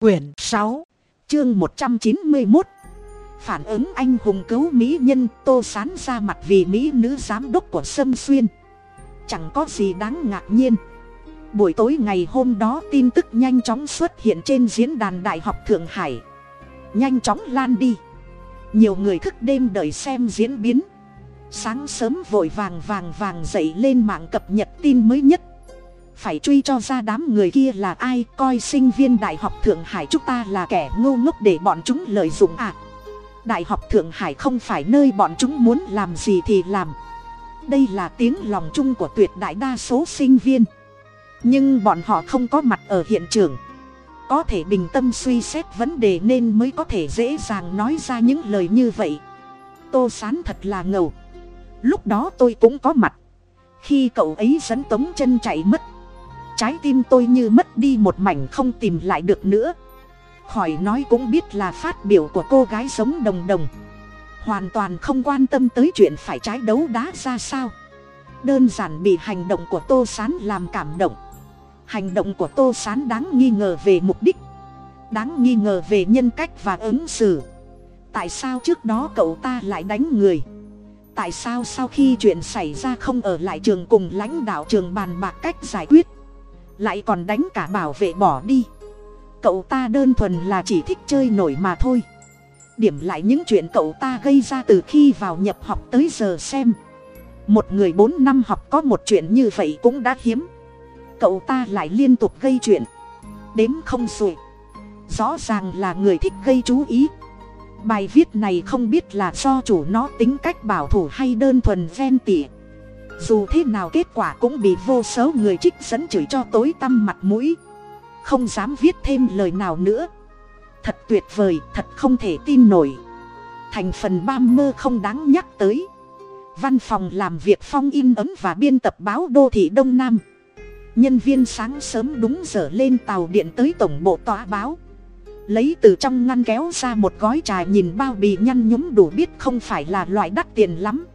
Quyển sáu, Chương một trăm chín mươi một Phản ứng anh hùng cứu Mỹ nhân tô sán ra mặt vì Mỹ nữ giám đốc của Sâm Xuyên. Chẳng có gì đáng ngạc nhiên. Buổi tối ngày hôm đó tin tức nhanh chóng xuất hiện trên diễn đàn Đại học Thượng Hải. Nhanh chóng lan đi. Nhiều người thức đêm đợi xem diễn biến. Sáng sớm vội vàng vàng vàng dậy lên mạng cập nhật tin mới nhất phải truy cho ra đám người kia là ai, coi sinh viên đại học thượng hải chúng ta là kẻ ngô ngốc để bọn chúng lợi dụng à. Đại học thượng hải không phải nơi bọn chúng muốn làm gì thì làm. Đây là tiếng lòng chung của tuyệt đại đa số sinh viên. Nhưng bọn họ không có mặt ở hiện trường. Có thể bình tâm suy xét vấn đề nên mới có thể dễ dàng nói ra những lời như vậy. Tô sán thật là ngầu. Lúc đó tôi cũng có mặt. Khi cậu ấy dẫn tống chân chạy mất trái tim tôi như mất đi một mảnh không tìm lại được nữa. Khỏi nói cũng biết là phát biểu của cô gái sống đồng đồng. Hoàn toàn không quan tâm tới chuyện phải trái đấu đá ra sao. Đơn giản bị hành động của tô s á n làm cảm động. Hành động của tô s á n đáng nghi ngờ về mục đích, đáng nghi ngờ về nhân cách và ứng xử. Tại sao trước đó cậu ta lại đánh người? Tại sao sau khi chuyện xảy ra không ở lại trường cùng lãnh đạo trường bàn bạc cách giải quyết? Lại còn đánh cả bảo vệ bỏ đi. Cậu ta đơn thuần là chỉ thích chơi nổi mà thôi. Điểm lại những chuyện cậu ta gây ra từ khi vào nhập học tới giờ xem. Một người bốn năm học có một chuyện như vậy cũng đã hiếm. Cậu ta lại liên tục gây chuyện. Đếm không xuể. Rõ ràng là người thích gây chú ý. Bài viết này không biết là do chủ nó tính cách bảo thủ hay đơn thuần ven tỉa dù thế nào kết quả cũng bị vô số người trích dẫn chửi cho tối tăm mặt mũi. Không dám viết thêm lời nào nữa. Thật tuyệt vời, thật không thể tin nổi. Thành phần ba mơ không đáng nhắc tới. Văn phòng làm việc phong in ấn và biên tập báo đô thị đông nam. Nhân viên sáng sớm đúng giờ lên tàu điện tới tổng bộ tòa báo. Lấy từ trong ngăn kéo ra một gói trà nhìn bao bì nhăn nhúm đủ biết không phải là loại đắt tiền lắm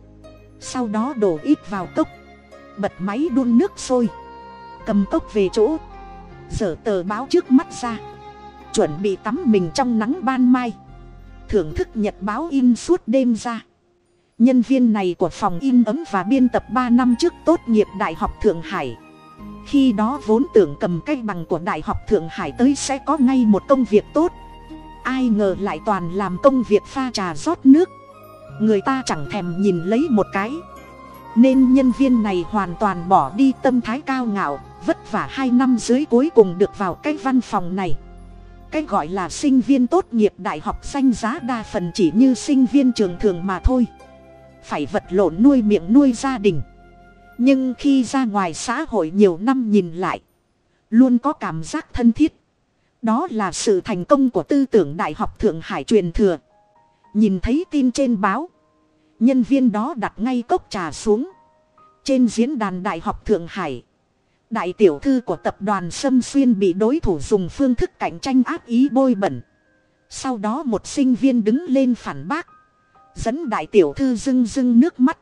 sau đó đổ ít vào cốc. Bật máy đun nước sôi. Cầm cốc về chỗ. Dở tờ báo trước mắt ra. Chuẩn bị tắm mình trong nắng ban mai. Thưởng thức nhật báo in suốt đêm ra. Nhân viên này của phòng in ấm và biên tập ba năm trước tốt nghiệp đại học thượng hải. Khi đó vốn tưởng cầm cây bằng của đại học thượng hải tới sẽ có ngay một công việc tốt. Ai ngờ lại toàn làm công việc pha trà rót nước người ta chẳng thèm nhìn lấy một cái. Nên nhân viên này hoàn toàn bỏ đi tâm thái cao ngạo, vất vả hai năm dưới cuối cùng được vào cái văn phòng này. Cái gọi là sinh viên tốt nghiệp đại học danh giá đa phần chỉ như sinh viên trường thường mà thôi. Phải vật lộn nuôi miệng nuôi gia đình. Nhưng khi ra ngoài xã hội nhiều năm nhìn lại, luôn có cảm giác thân thiết. Đó là sự thành công của tư tưởng đại học thượng hải truyền thừa. Nhìn thấy tin trên báo nhân viên đó đặt ngay cốc trà xuống. Trên diễn đàn đại học thượng hải, đại tiểu thư của tập đoàn sâm xuyên bị đối thủ dùng phương thức cạnh tranh ác ý bôi bẩn. Sau đó một sinh viên đứng lên phản bác, dẫn đại tiểu thư rưng rưng nước mắt.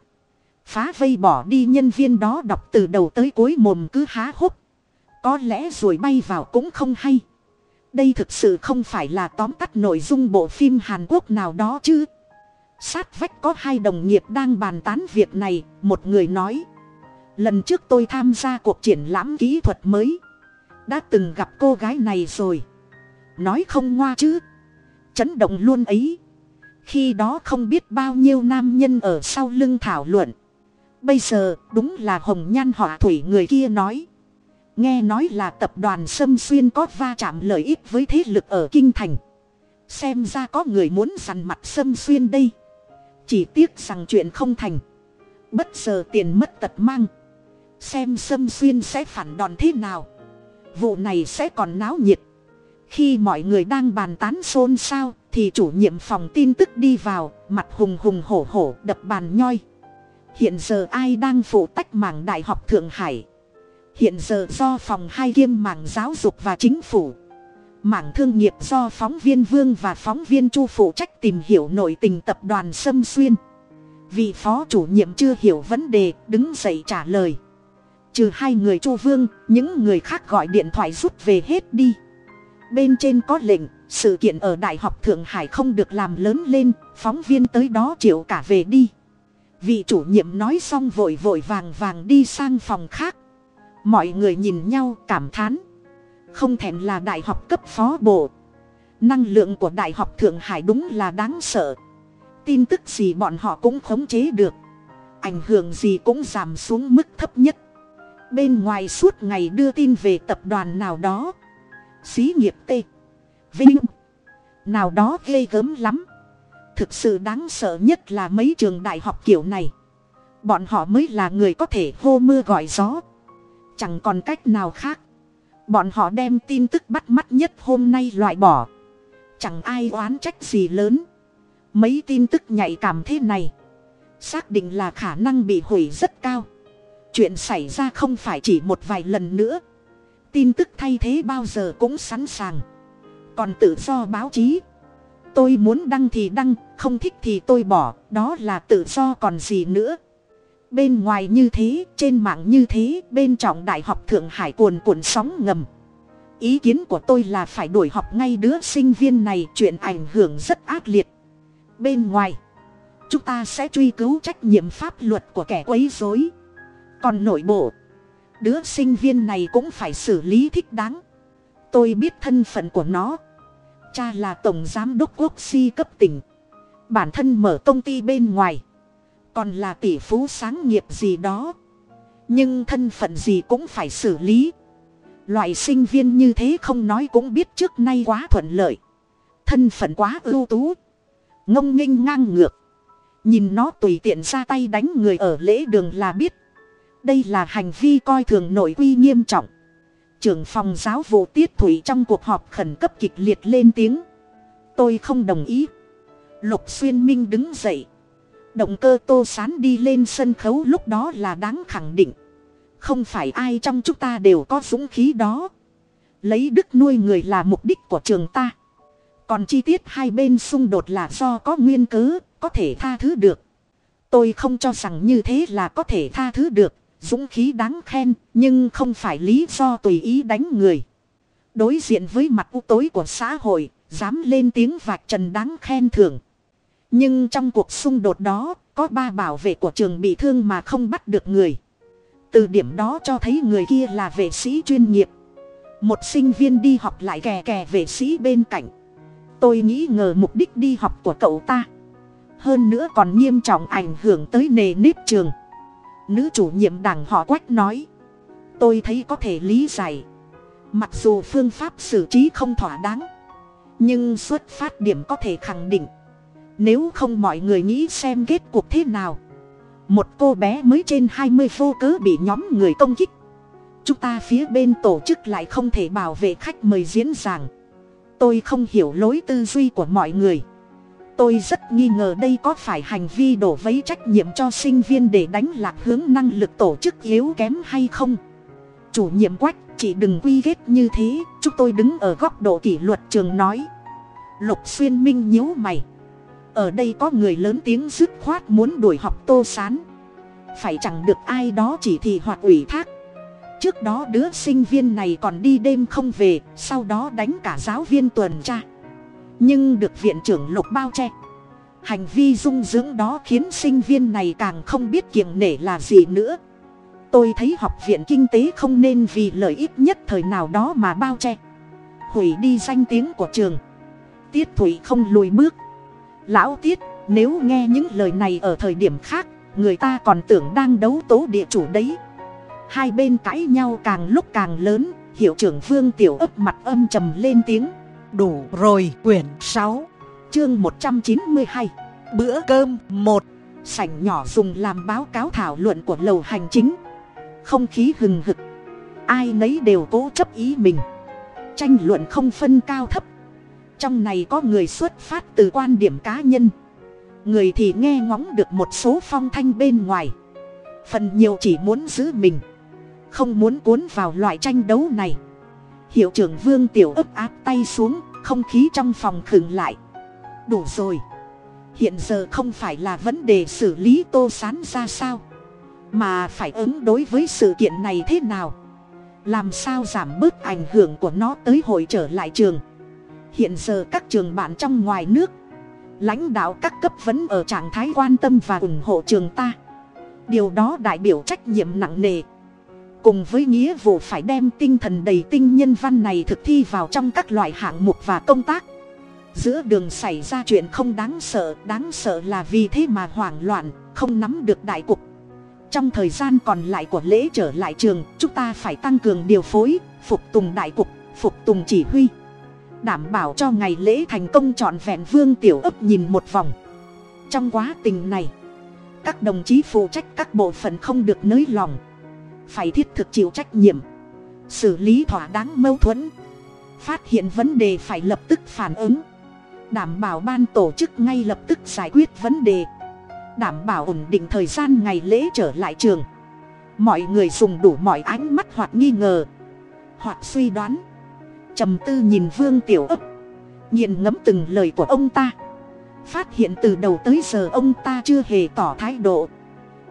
Phá vây bỏ đi nhân viên đó đọc từ đầu tới cuối mồm cứ há hốc. Có lẽ rồi bay vào cũng không hay. Đây thực sự không phải là tóm tắt nội dung bộ phim hàn quốc nào đó chứ sát vách có hai đồng nghiệp đang bàn tán việc này, một người nói, lần trước tôi tham gia cuộc triển lãm kỹ thuật mới, đã từng gặp cô gái này rồi. Nói không ngoa chứ. Chấn động luôn ấy. Khi đó không biết bao nhiêu nam nhân ở sau lưng thảo luận. Bây giờ, đúng là hồng nhan họa thủy người kia nói, nghe nói là tập đoàn sâm xuyên có va chạm lợi ích với thế lực ở kinh thành. Xem ra có người muốn dằn mặt sâm xuyên đây chỉ tiếc rằng chuyện không thành. Bất giờ tiền mất tật mang. Xem sâm xuyên sẽ phản đòn thế nào. Vụ này sẽ còn náo nhiệt. Khi mọi người đang bàn tán xôn xao, thì chủ nhiệm phòng tin tức đi vào, mặt hùng hùng hổ hổ, đập bàn nhoi. Hiện giờ ai đang phụ tách mảng đại học thượng hải? Hiện giờ do phòng hai kiêm mảng giáo dục và chính phủ mảng thương nghiệp do phóng viên vương và phóng viên chu phụ trách tìm hiểu nội tình tập đoàn sâm xuyên. Vị phó chủ nhiệm chưa hiểu vấn đề, đứng dậy trả lời. Trừ hai người chu vương, những người khác gọi điện thoại rút về hết đi. Bên trên có lệnh, sự kiện ở đại học thượng hải không được làm lớn lên, phóng viên tới đó chịu cả về đi. Vị chủ nhiệm nói xong vội vội vàng vàng đi sang phòng khác. Mọi người nhìn nhau cảm thán không thèm là đại học cấp phó bộ. Năng lượng của đại học thượng hải đúng là đáng sợ. Tin tức gì bọn họ cũng khống chế được. Ảnh hưởng gì cũng giảm xuống mức thấp nhất. Bên ngoài suốt ngày đưa tin về tập đoàn nào đó. Xí nghiệp t. Vinh. Nào đó ghê gớm lắm. Thực sự đáng sợ nhất là mấy trường đại học kiểu này. Bọn họ mới là người có thể hô mưa gọi gió. Chẳng còn cách nào khác bọn họ đem tin tức bắt mắt nhất hôm nay loại bỏ. Chẳng ai oán trách gì lớn. Mấy tin tức nhạy cảm thế này, xác định là khả năng bị hủy rất cao. Chuyện xảy ra không phải chỉ một vài lần nữa. Tin tức thay thế bao giờ cũng sẵn sàng. Còn tự do báo chí. Tôi muốn đăng thì đăng, không thích thì tôi bỏ, đó là tự do còn gì nữa bên ngoài như thế, trên mạng như thế, bên trọng đại học thượng hải cuồn cuộn sóng ngầm. Ý kiến của tôi là phải đuổi học ngay đứa sinh viên này, chuyện ảnh hưởng rất ác liệt. Bên ngoài, chúng ta sẽ truy cứu trách nhiệm pháp luật của kẻ quấy rối. Còn nội bộ, đứa sinh viên này cũng phải xử lý thích đáng. Tôi biết thân phận của nó. Cha là tổng giám đốc quốc si cấp tỉnh. Bản thân mở công ty bên ngoài còn là tỷ phú sáng nghiệp gì đó. Nhưng thân phận gì cũng phải xử lý. Loại sinh viên như thế không nói cũng biết trước nay quá thuận lợi. Thân phận quá ưu tú. Ngông nghênh ngang ngược. Nhìn nó tùy tiện ra tay đánh người ở lễ đường là biết. Đây là hành vi coi thường nội quy nghiêm trọng. Trưởng phòng giáo vụ tiết thủy trong cuộc họp khẩn cấp kịch liệt lên tiếng. Tôi không đồng ý. Lục xuyên minh đứng dậy động cơ tô sán đi lên sân khấu lúc đó là đáng khẳng định. Không phải ai trong chúng ta đều có dũng khí đó. Lấy đức nuôi người là mục đích của trường ta. Còn chi tiết hai bên xung đột là do có nguyên cớ, có thể tha thứ được. Tôi không cho rằng như thế là có thể tha thứ được. Dũng khí đáng khen, nhưng không phải lý do tùy ý đánh người. Đối diện với mặt u tối của xã hội, dám lên tiếng vạch trần đáng khen thưởng nhưng trong cuộc xung đột đó, có ba bảo vệ của trường bị thương mà không bắt được người. Từ điểm đó cho thấy người kia là vệ sĩ chuyên nghiệp. Một sinh viên đi học lại kè kè vệ sĩ bên cạnh. Tôi nghĩ ngờ mục đích đi học của cậu ta. Hơn nữa còn nghiêm trọng ảnh hưởng tới nề nếp trường. Nữ chủ nhiệm đảng họ quách nói, tôi thấy có thể lý giải. Mặc dù phương pháp xử trí không thỏa đáng, nhưng xuất phát điểm có thể khẳng định nếu không mọi người nghĩ xem kết cuộc thế nào. Một cô bé mới trên hai mươi vô cớ bị nhóm người công kích. Chúng ta phía bên tổ chức lại không thể bảo vệ khách mời diễn giảng. Tôi không hiểu lối tư duy của mọi người. Tôi rất nghi ngờ đây có phải hành vi đổ vấy trách nhiệm cho sinh viên để đánh lạc hướng năng lực tổ chức yếu kém hay không? Chủ nhiệm quách, chị đừng quy kết như thế, chúng tôi đứng ở góc độ kỷ luật trường nói. Lục xuyên minh nhíu mày ở đây có người lớn tiếng dứt khoát muốn đuổi học tô sán. Phải chẳng được ai đó chỉ thị hoặc ủy thác. Trước đó đứa sinh viên này còn đi đêm không về, sau đó đánh cả giáo viên tuần tra. Nhưng được viện trưởng lục bao che. Hành vi dung dưỡng đó khiến sinh viên này càng không biết kiềng nể là gì nữa. Tôi thấy học viện kinh tế không nên vì lợi ích nhất thời nào đó mà bao che. Hủy đi danh tiếng của trường. Tiết thủy không lùi bước lão tiết, nếu nghe những lời này ở thời điểm khác, người ta còn tưởng đang đấu tố địa chủ đấy. Hai bên cãi nhau càng lúc càng lớn, hiệu trưởng vương tiểu ấp mặt âm trầm lên tiếng. Đủ rồi, quyển sáu, chương một trăm chín mươi hai, bữa cơm một. Sảnh nhỏ dùng làm báo cáo thảo luận của lầu hành chính. Không khí hừng hực. Ai nấy đều cố chấp ý mình. Tranh luận không phân cao thấp trong này có người xuất phát từ quan điểm cá nhân. Người thì nghe ngóng được một số phong thanh bên ngoài. Phần nhiều chỉ muốn giữ mình. Không muốn cuốn vào loại tranh đấu này. Hiệu trưởng vương tiểu ấp áp tay xuống, không khí trong phòng khừng lại. Đủ rồi. Hiện giờ không phải là vấn đề xử lý tô sán ra sao. Mà phải ứng đối với sự kiện này thế nào. Làm sao giảm bớt ảnh hưởng của nó tới hội trở lại trường hiện giờ các trường bạn trong ngoài nước. Lãnh đạo các cấp vẫn ở trạng thái quan tâm và ủng hộ trường ta. Điều đó đại biểu trách nhiệm nặng nề. Cùng với nghĩa vụ phải đem tinh thần đầy tinh nhân văn này thực thi vào trong các loại hạng mục và công tác. Giữa đường xảy ra chuyện không đáng sợ đáng sợ là vì thế mà hoảng loạn, không nắm được đại cục. Trong thời gian còn lại của lễ trở lại trường, chúng ta phải tăng cường điều phối, phục tùng đại cục, phục tùng chỉ huy đảm bảo cho ngày lễ thành công trọn vẹn vương tiểu ấp nhìn một vòng. Trong quá trình này, các đồng chí phụ trách các bộ phận không được nới lòng phải thiết thực chịu trách nhiệm, xử lý thỏa đáng mâu thuẫn, phát hiện vấn đề phải lập tức phản ứng, đảm bảo ban tổ chức ngay lập tức giải quyết vấn đề, đảm bảo ổn định thời gian ngày lễ trở lại trường. Mọi người dùng đủ mọi ánh mắt hoặc nghi ngờ, hoặc suy đoán trầm tư nhìn vương tiểu ấp nghiền ngẫm từng lời của ông ta. Phát hiện từ đầu tới giờ ông ta chưa hề tỏ thái độ.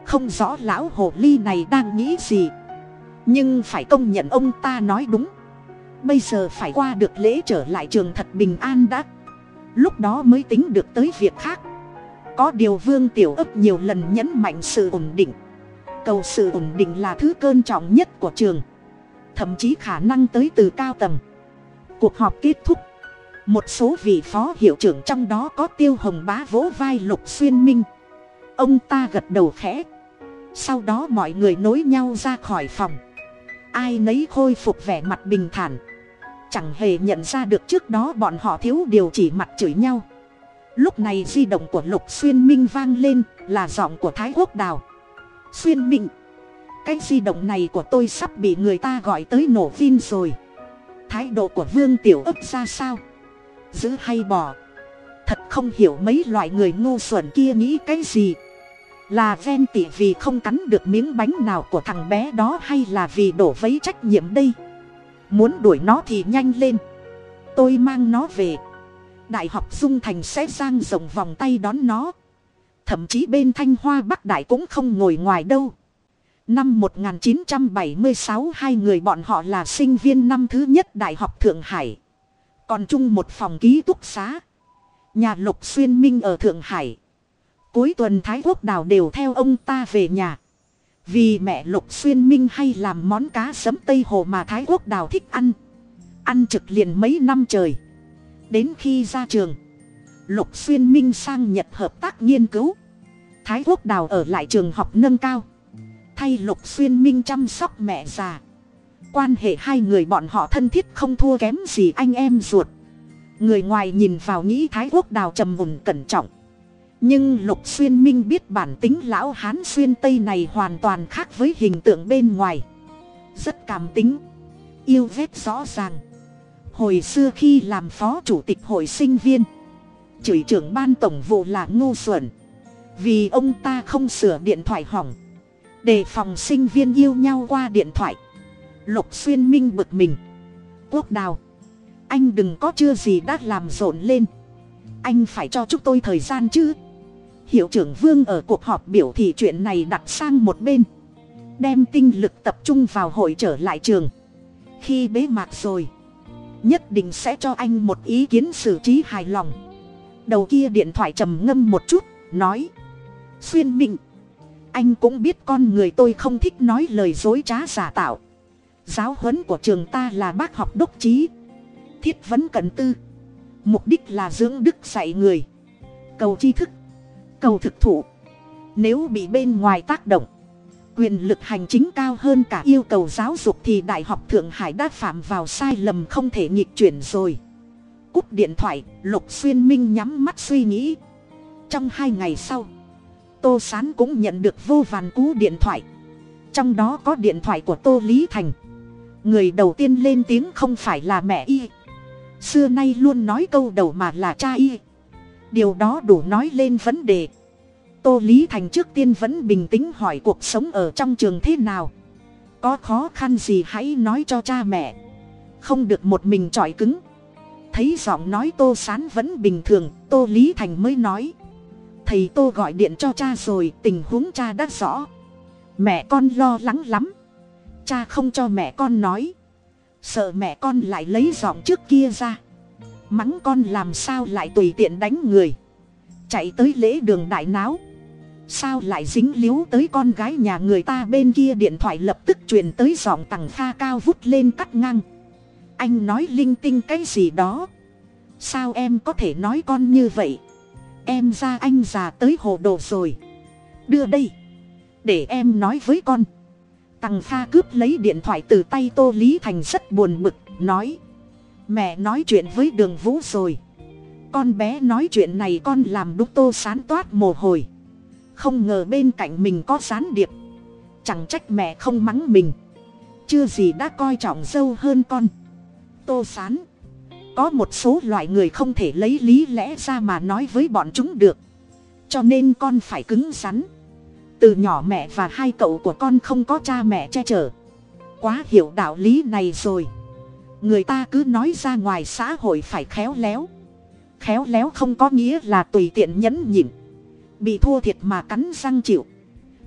Không rõ lão hồ ly này đang nghĩ gì. Nhưng phải công nhận ông ta nói đúng. Bây giờ phải qua được lễ trở lại trường thật bình an đã. Lúc đó mới tính được tới việc khác. Có điều vương tiểu ấp nhiều lần nhấn mạnh sự ổn định. Cầu sự ổn định là thứ cơn trọng nhất của trường. Thậm chí khả năng tới từ cao tầng cuộc họp kết thúc. Một số vị phó hiệu trưởng trong đó có tiêu hồng bá vỗ vai lục xuyên minh. Ông ta gật đầu khẽ. Sau đó mọi người nối nhau ra khỏi phòng. Ai nấy khôi phục vẻ mặt bình thản. Chẳng hề nhận ra được trước đó bọn họ thiếu điều chỉ mặt chửi nhau. Lúc này di động của lục xuyên minh vang lên, là giọng của thái quốc đào. Xuyên minh, cái di động này của tôi sắp bị người ta gọi tới nổ vin rồi thái độ của vương tiểu ấp ra sao? Giữ hay bỏ? Thật không hiểu mấy loại người ngu xuẩn kia nghĩ cái gì. Là ven tỉ vì không cắn được miếng bánh nào của thằng bé đó hay là vì đổ vấy trách nhiệm đây? Muốn đuổi nó thì nhanh lên. Tôi mang nó về. Đại học dung thành sẽ giang rộng vòng tay đón nó. Thậm chí bên thanh hoa bắc đại cũng không ngồi ngoài đâu năm 1976 hai người bọn họ là sinh viên năm thứ nhất đại học thượng hải. Còn chung một phòng ký túc xá. Nhà lục xuyên minh ở thượng hải. Cuối tuần thái quốc đào đều theo ông ta về nhà. Vì mẹ lục xuyên minh hay làm món cá sấm tây hồ mà thái quốc đào thích ăn. Ăn trực liền mấy năm trời. Đến khi ra trường, lục xuyên minh sang nhật hợp tác nghiên cứu. Thái quốc đào ở lại trường học nâng cao thay lục xuyên minh chăm sóc mẹ già. Quan hệ hai người bọn họ thân thiết không thua kém gì anh em ruột. Người ngoài nhìn vào nghĩ thái quốc đào trầm mùn cẩn trọng. Nhưng lục xuyên minh biết bản tính lão hán xuyên tây này hoàn toàn khác với hình tượng bên ngoài. Rất cảm tính, yêu vết rõ ràng. Hồi xưa khi làm phó chủ tịch hội sinh viên, chửi trưởng ban tổng vụ là ngu xuẩn. Vì ông ta không sửa điện thoại hỏng đề phòng sinh viên yêu nhau qua điện thoại. Lục xuyên minh bực mình. Quốc đào. Anh đừng có chưa gì đã làm rộn lên. Anh phải cho chúng tôi thời gian chứ. Hiệu trưởng vương ở cuộc họp biểu thị chuyện này đặt sang một bên. Đem tinh lực tập trung vào hội trở lại trường. Khi bế mạc rồi, nhất định sẽ cho anh một ý kiến xử trí hài lòng. Đầu kia điện thoại trầm ngâm một chút, nói, xuyên minh anh cũng biết con người tôi không thích nói lời dối trá giả tạo. Giáo huấn của trường ta là bác học đốc trí thiết vấn cận tư. Mục đích là dưỡng đức dạy người. Cầu tri thức. Cầu thực thụ. Nếu bị bên ngoài tác động, quyền lực hành chính cao hơn cả yêu cầu giáo dục thì đại học thượng hải đã phạm vào sai lầm không thể nghịch chuyển rồi. Cúp điện thoại, lục xuyên minh nhắm mắt suy nghĩ. Trong hai ngày sau tô s á n cũng nhận được vô vàn cú điện thoại. Trong đó có điện thoại của tô lý thành. Người đầu tiên lên tiếng không phải là mẹ y. Xưa nay luôn nói câu đầu mà là cha y. Điều đó đủ nói lên vấn đề. Tô lý thành trước tiên vẫn bình tĩnh hỏi cuộc sống ở trong trường thế nào. Có khó khăn gì hãy nói cho cha mẹ. Không được một mình trọi cứng. Thấy giọng nói tô sán vẫn bình thường, tô lý thành mới nói thầy tô gọi điện cho cha rồi, tình huống cha đã rõ. Mẹ con lo lắng lắm. Cha không cho mẹ con nói. Sợ mẹ con lại lấy giọng trước kia ra. Mắng con làm sao lại tùy tiện đánh người. Chạy tới lễ đường đại náo. Sao lại dính líu tới con gái nhà người ta bên kia điện thoại lập tức truyền tới giọng tằng kha cao vút lên cắt ngang. Anh nói linh tinh cái gì đó? Sao em có thể nói con như vậy? Em ra anh già tới hồ đồ rồi. Đưa đây. Để em nói với con. Tằng kha cướp lấy điện thoại từ tay tô lý thành rất buồn bực, nói. Mẹ nói chuyện với đường vũ rồi. Con bé nói chuyện này con làm đúc tô sán toát mồ hồi. không ngờ bên cạnh mình có gián điệp. Chẳng trách mẹ không mắng mình. Chưa gì đã coi trọng dâu hơn con. Tô sán có một số loại người không thể lấy lý lẽ ra mà nói với bọn chúng được. Cho nên con phải cứng rắn. Từ nhỏ mẹ và hai cậu của con không có cha mẹ che chở. Quá hiểu đạo lý này rồi. Người ta cứ nói ra ngoài xã hội phải khéo léo. Khéo léo không có nghĩa là tùy tiện nhẫn nhịn. Bị thua thiệt mà cắn răng chịu.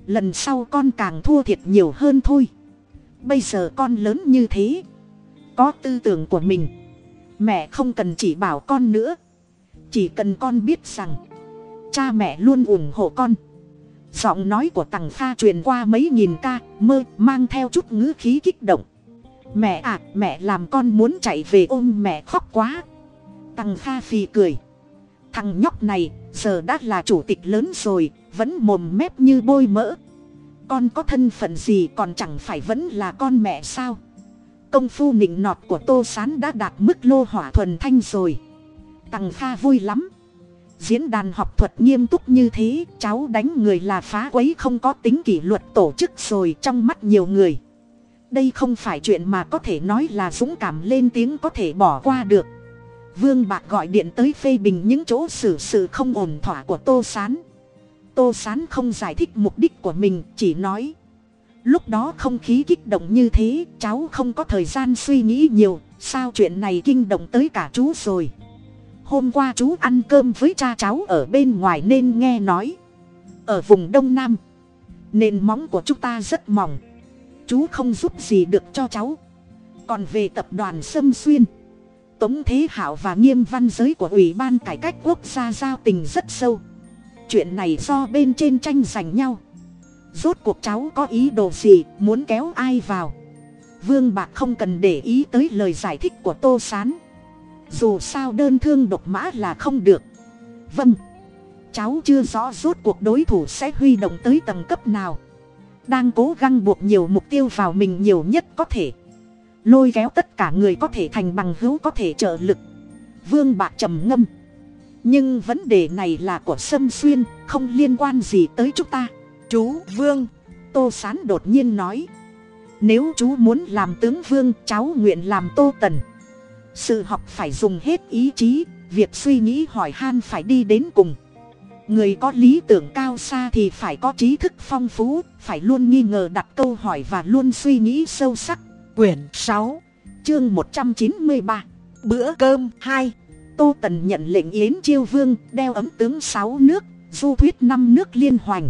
Lần sau con càng thua thiệt nhiều hơn thôi. Bây giờ con lớn như thế. Có tư tưởng của mình mẹ không cần chỉ bảo con nữa. Chỉ cần con biết rằng, cha mẹ luôn ủng hộ con. Giọng nói của tằng pha truyền qua mấy nghìn ca, mơ, mang theo chút ngữ khí kích động. Mẹ à mẹ làm con muốn chạy về ôm mẹ khóc quá. Tằng pha phì cười. Thằng nhóc này, giờ đã là chủ tịch lớn rồi, vẫn mồm mép như bôi mỡ. Con có thân phận gì còn chẳng phải vẫn là con mẹ sao? Công phu nịnh nọt của tô s á n đã đạt mức lô hỏa thuần thanh rồi. Tằng pha vui lắm. Diễn đàn học thuật nghiêm túc như thế, cháu đánh người là phá quấy không có tính kỷ luật tổ chức rồi trong mắt nhiều người. Đây không phải chuyện mà có thể nói là dũng cảm lên tiếng có thể bỏ qua được. Vương bạc gọi điện tới phê bình những chỗ xử sự không ổn thỏa của tô s á n tô s á n không giải thích mục đích của mình, chỉ nói lúc đó không khí kích động như thế, cháu không có thời gian suy nghĩ nhiều. Sao chuyện này kinh động tới cả chú rồi? Hôm qua chú ăn cơm với cha cháu ở bên ngoài nên nghe nói. Ở vùng đông nam, nền móng của chúng ta rất mỏng. Chú không giúp gì được cho cháu. Còn về tập đoàn sâm xuyên, tống thế hảo và nghiêm văn giới của ủy ban cải cách quốc gia giao tình rất sâu. Chuyện này do bên trên tranh giành nhau rốt cuộc cháu có ý đồ gì? Muốn kéo ai vào? Vương bạc không cần để ý tới lời giải thích của tô s á n dù sao đơn thương độc mã là không được. Vâng. Cháu chưa rõ rốt cuộc đối thủ sẽ huy động tới tầng cấp nào. Đang cố gắng buộc nhiều mục tiêu vào mình nhiều nhất có thể. Lôi kéo tất cả người có thể thành bằng hữu có thể trợ lực. Vương bạc trầm ngâm. Nhưng vấn đề này là của sâm xuyên, không liên quan gì tới chúng ta chú vương. Tô sán đột nhiên nói, nếu chú muốn làm tướng vương, cháu nguyện làm tô tần. Sự học phải dùng hết ý chí, việc suy nghĩ hỏi han phải đi đến cùng. Người có lý tưởng cao xa thì phải có trí thức phong phú, phải luôn nghi ngờ đặt câu hỏi và luôn suy nghĩ sâu sắc. Quyển sáu, chương một trăm chín mươi ba, bữa cơm hai. Tô tần nhận lệnh yến chiêu vương đeo ấm tướng sáu nước, du thuyết năm nước liên hoành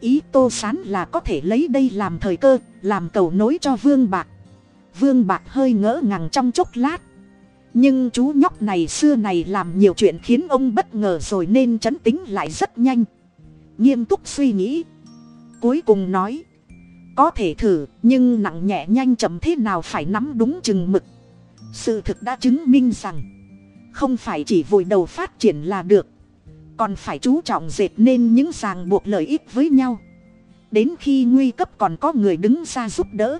ý tô sán là có thể lấy đây làm thời cơ, làm cầu nối cho vương bạc. Vương bạc hơi ngỡ ngàng trong chốc lát. Nhưng chú nhóc này xưa này làm nhiều chuyện khiến ông bất ngờ rồi nên chấn tính lại rất nhanh. Nghiêm túc suy nghĩ. Cuối cùng nói, có thể thử, nhưng nặng nhẹ nhanh chậm thế nào phải nắm đúng chừng mực. Sự thực đã chứng minh rằng, không phải chỉ vùi đầu phát triển là được còn phải chú trọng dệt nên những ràng buộc lợi ích với nhau. Đến khi nguy cấp còn có người đứng ra giúp đỡ.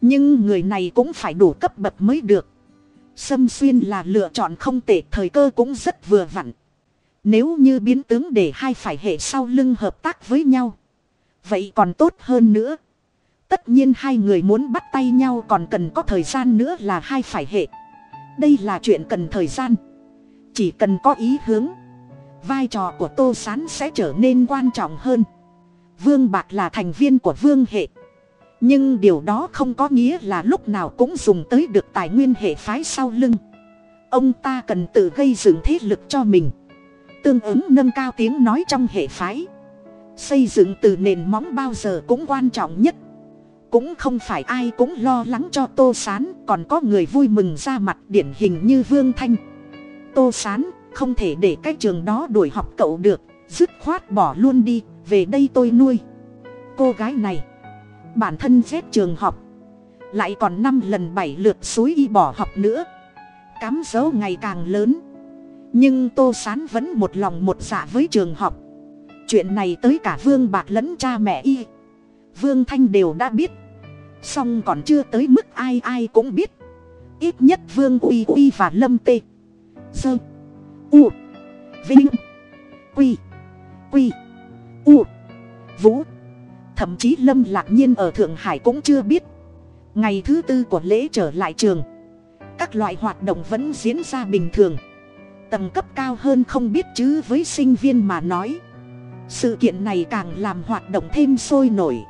Nhưng người này cũng phải đủ cấp bậc mới được. Sâm xuyên là lựa chọn không tệ, thời cơ cũng rất vừa vặn. Nếu như biến tướng để hai phải hệ sau lưng hợp tác với nhau, vậy còn tốt hơn nữa. Tất nhiên hai người muốn bắt tay nhau còn cần có thời gian nữa là hai phải hệ. Đây là chuyện cần thời gian. Chỉ cần có ý hướng vai trò của tô s á n sẽ trở nên quan trọng hơn. Vương bạc là thành viên của vương hệ. Nhưng điều đó không có nghĩa là lúc nào cũng dùng tới được tài nguyên hệ phái sau lưng. Ông ta cần tự gây dựng thế lực cho mình. Tương ứng nâng cao tiếng nói trong hệ phái. Xây dựng từ nền móng bao giờ cũng quan trọng nhất. Cũng không phải ai cũng lo lắng cho tô s á n còn có người vui mừng ra mặt điển hình như vương thanh. Tô s á n không thể để cái trường đó đuổi học cậu được, dứt khoát bỏ luôn đi, về đây tôi nuôi. Cô gái này, bản thân rét trường học, lại còn năm lần bảy lượt suối y bỏ học nữa. Cám dấu ngày càng lớn, nhưng tô s á n vẫn một lòng một dạ với trường học. Chuyện này tới cả vương bạc lẫn cha mẹ y, vương thanh đều đã biết. Song còn chưa tới mức ai ai cũng biết. Ít nhất vương uy uy và lâm tê. Dơ u. Vinh. Quy. Quy. U. Vũ. Thậm chí lâm lạc nhiên ở thượng hải cũng chưa biết. Ngày thứ tư của lễ trở lại trường, các loại hoạt động vẫn diễn ra bình thường. Tầng cấp cao hơn không biết chứ với sinh viên mà nói. Sự kiện này càng làm hoạt động thêm sôi nổi.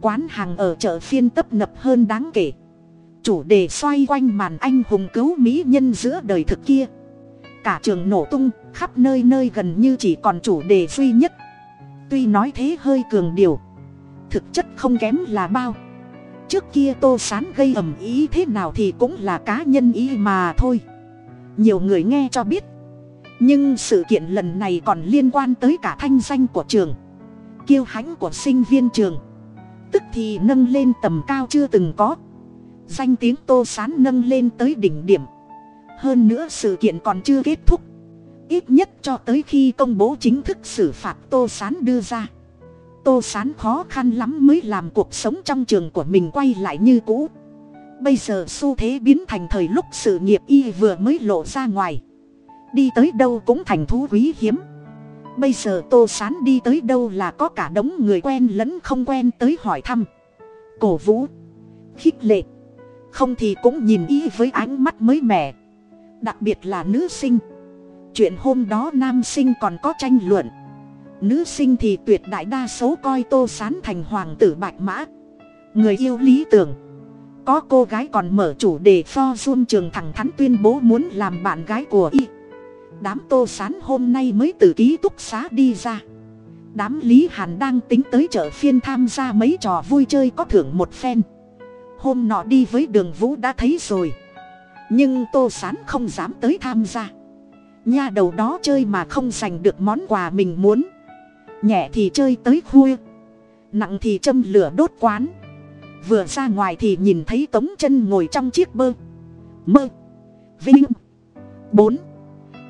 Quán hàng ở chợ phiên tấp nập hơn đáng kể. Chủ đề xoay quanh màn anh hùng cứu mỹ nhân giữa đời thực kia cả trường nổ tung, khắp nơi nơi gần như chỉ còn chủ đề duy nhất. Tuy nói thế hơi cường điều, thực chất không kém là bao. Trước kia tô sán gây ầm ý thế nào thì cũng là cá nhân ý mà thôi. Nhiều người nghe cho biết, nhưng sự kiện lần này còn liên quan tới cả thanh danh của trường, kiêu hãnh của sinh viên trường. Tức thì nâng lên tầm cao chưa từng có. Danh tiếng tô sán nâng lên tới đỉnh điểm hơn nữa sự kiện còn chưa kết thúc. Ít nhất cho tới khi công bố chính thức xử phạt tô sán đưa ra. Tô sán khó khăn lắm mới làm cuộc sống trong trường của mình quay lại như cũ. Bây giờ xu thế biến thành thời lúc sự nghiệp y vừa mới lộ ra ngoài. Đi tới đâu cũng thành thú quý hiếm. Bây giờ tô sán đi tới đâu là có cả đống người quen lẫn không quen tới hỏi thăm. Cổ vũ, khích lệ. Không thì cũng nhìn y với ánh mắt mới mẻ đặc biệt là nữ sinh. Chuyện hôm đó nam sinh còn có tranh luận. Nữ sinh thì tuyệt đại đa số coi tô sán thành hoàng tử bạch mã. Người yêu lý tưởng. Có cô gái còn mở chủ đề pho run trường thẳng thắn tuyên bố muốn làm bạn gái của y. Đám tô sán hôm nay mới từ ký túc xá đi ra. Đám lý hàn đang tính tới chợ phiên tham gia mấy trò vui chơi có thưởng một phen. Hôm nọ đi với đường vũ đã thấy rồi nhưng tô sán không dám tới tham gia. Nha đầu đó chơi mà không giành được món quà mình muốn. Nhẹ thì chơi tới khuya, nặng thì châm lửa đốt quán. Vừa ra ngoài thì nhìn thấy tống chân ngồi trong chiếc bơ. Mơ, vinh. Bốn,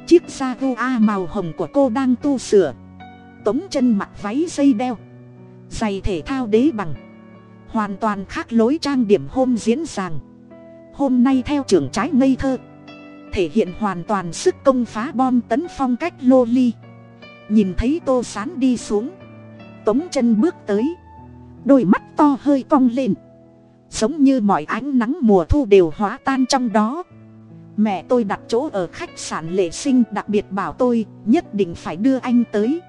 chiếc da gu a màu hồng của cô đang tu sửa. Tống chân mặc váy dây đeo, giày thể thao đế bằng. Hoàn toàn khác lối trang điểm hôm diễn ràng hôm nay theo trưởng trái ngây thơ. Thể hiện hoàn toàn sức công phá bom tấn phong cách lô ly. Nhìn thấy tô sán đi xuống. Tống chân bước tới. Đôi mắt to hơi cong lên. Giống như mọi ánh nắng mùa thu đều hóa tan trong đó. Mẹ tôi đặt chỗ ở khách sạn lệ sinh đặc biệt bảo tôi nhất định phải đưa anh tới.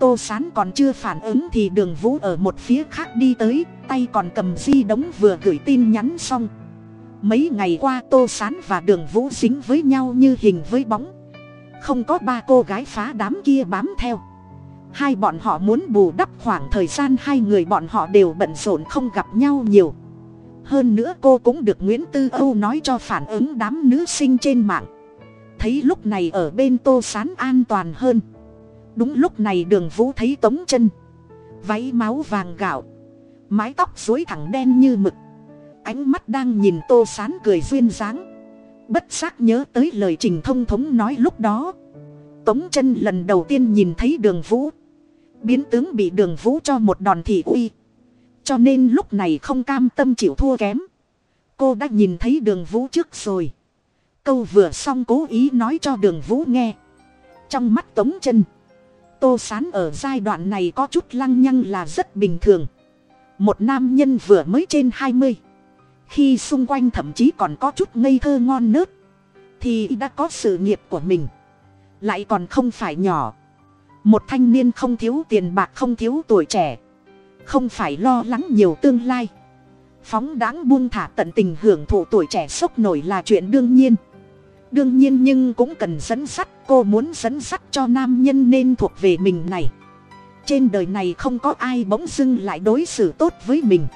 Tô sán còn chưa phản ứng thì đường vũ ở một phía khác đi tới, tay còn cầm di đống vừa gửi tin nhắn xong mấy ngày qua tô sán và đường vũ dính với nhau như hình với bóng. Không có ba cô gái phá đám kia bám theo. Hai bọn họ muốn bù đắp khoảng thời gian hai người bọn họ đều bận rộn không gặp nhau nhiều. Hơn nữa cô cũng được nguyễn tư âu nói cho phản ứng đám nữ sinh trên mạng. Thấy lúc này ở bên tô sán an toàn hơn. Đúng lúc này đường vũ thấy tống chân. Váy máu vàng gạo. Mái tóc dối thẳng đen như mực ánh mắt đang nhìn tô sán cười duyên dáng. Bất giác nhớ tới lời trình thông thống nói lúc đó. Tống chân lần đầu tiên nhìn thấy đường vũ. Biến tướng bị đường vũ cho một đòn thị uy. Cho nên lúc này không cam tâm chịu thua kém. Cô đã nhìn thấy đường vũ trước rồi. Câu vừa xong cố ý nói cho đường vũ nghe. Trong mắt tống chân, tô sán ở giai đoạn này có chút lăng nhăng là rất bình thường. Một nam nhân vừa mới trên hai mươi khi xung quanh thậm chí còn có chút ngây thơ ngon nớt, thì đã có sự nghiệp của mình. Lại còn không phải nhỏ. Một thanh niên không thiếu tiền bạc, không thiếu tuổi trẻ, không phải lo lắng nhiều tương lai. Phóng đáng buông thả tận tình hưởng thụ tuổi trẻ sốc nổi là chuyện đương nhiên. Đương nhiên nhưng cũng cần dẫn sắt, cô muốn dẫn sắt cho nam nhân nên thuộc về mình này. Trên đời này không có ai bỗng dưng lại đối xử tốt với mình